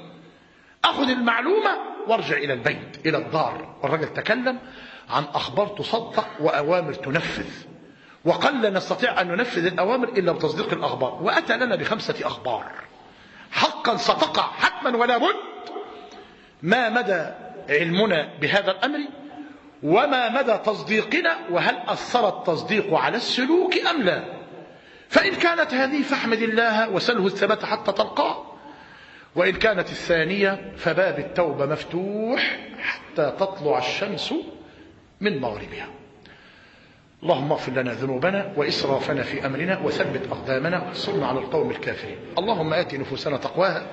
أخذ المعلومة وارجع إلى البيت إلى الدار. الرجل تكلم عن أخبار تصدق وأوامر تنفذ. وقل نستطيع أن ننفذ الأوامر إلا بتصديق الأخبار. وأتى لنا بخمسة أخبار. حقا ستقع حتما ولا بد. ما مدى علمنا بهذا الأمر؟ وما مدى تصديقنا؟ وهل أثر التصديق على السلوك أم لا؟ فإن كانت هذه فاحمد الله وسله الثبات حتى تلقاه. وإن كانت الثانية فباب التوبة مفتوح حتى تطلع الشمس من مغربها. اللهم اغفر لنا ذنوبنا وإسرافنا في أمرنا وثبت أقدامنا وانصرنا على القوم الكافرين. اللهم آت نفوسنا تقواها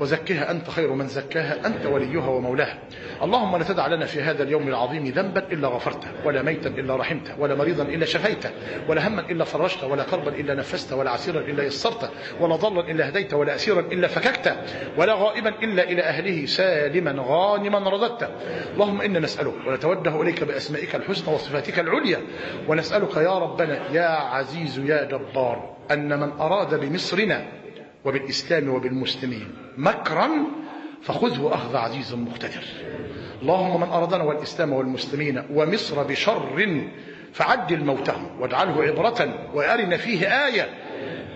وزكها أنت خير من زكاها أنت وليها ومولاها. اللهم لا تدع لنا في هذا اليوم العظيم ذنبا إلا غفرته ولا ميتا إلا رحمته ولا مريضا إلا شفيته ولا هما إلا فرجته ولا كربا إلا نفسته ولا عسيرا إلا يسرته ولا ضلا إلا هديته ولا أسيرا إلا فككته ولا غائبا إلا إلى أهله سالما غانما رددته. اللهم إنا نسألك ونتوجه إليك بأسمائك الحسنى وصفاتك العليا ونسألك يا ربنا يا عزيز يا جبار أن من أراد بمصرنا وبالإسلام وبالمسلمين مكرا فخذه أخذ عزيز مقتدر. اللهم من أرادنا والإسلام والمسلمين ومصر بشر فعجل موتهم واجعله عبرة وأرنا فيه آية.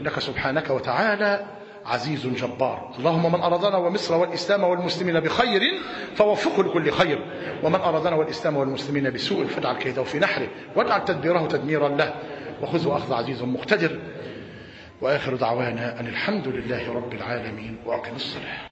إنك سبحانك وتعالى عزيز جبار. اللهم من أرادنا ومصر والإسلام والمسلمين بخير فوفقه لكل خير. ومن أرادنا والإسلام والمسلمين بسوء فاجعل كيده في نحره واجعل تدبيره تدميرا له. وخذه أخذ عزيز مقتدر. وآخر دعوانا أن الحمد لله رب العالمين وأقم الصلاة.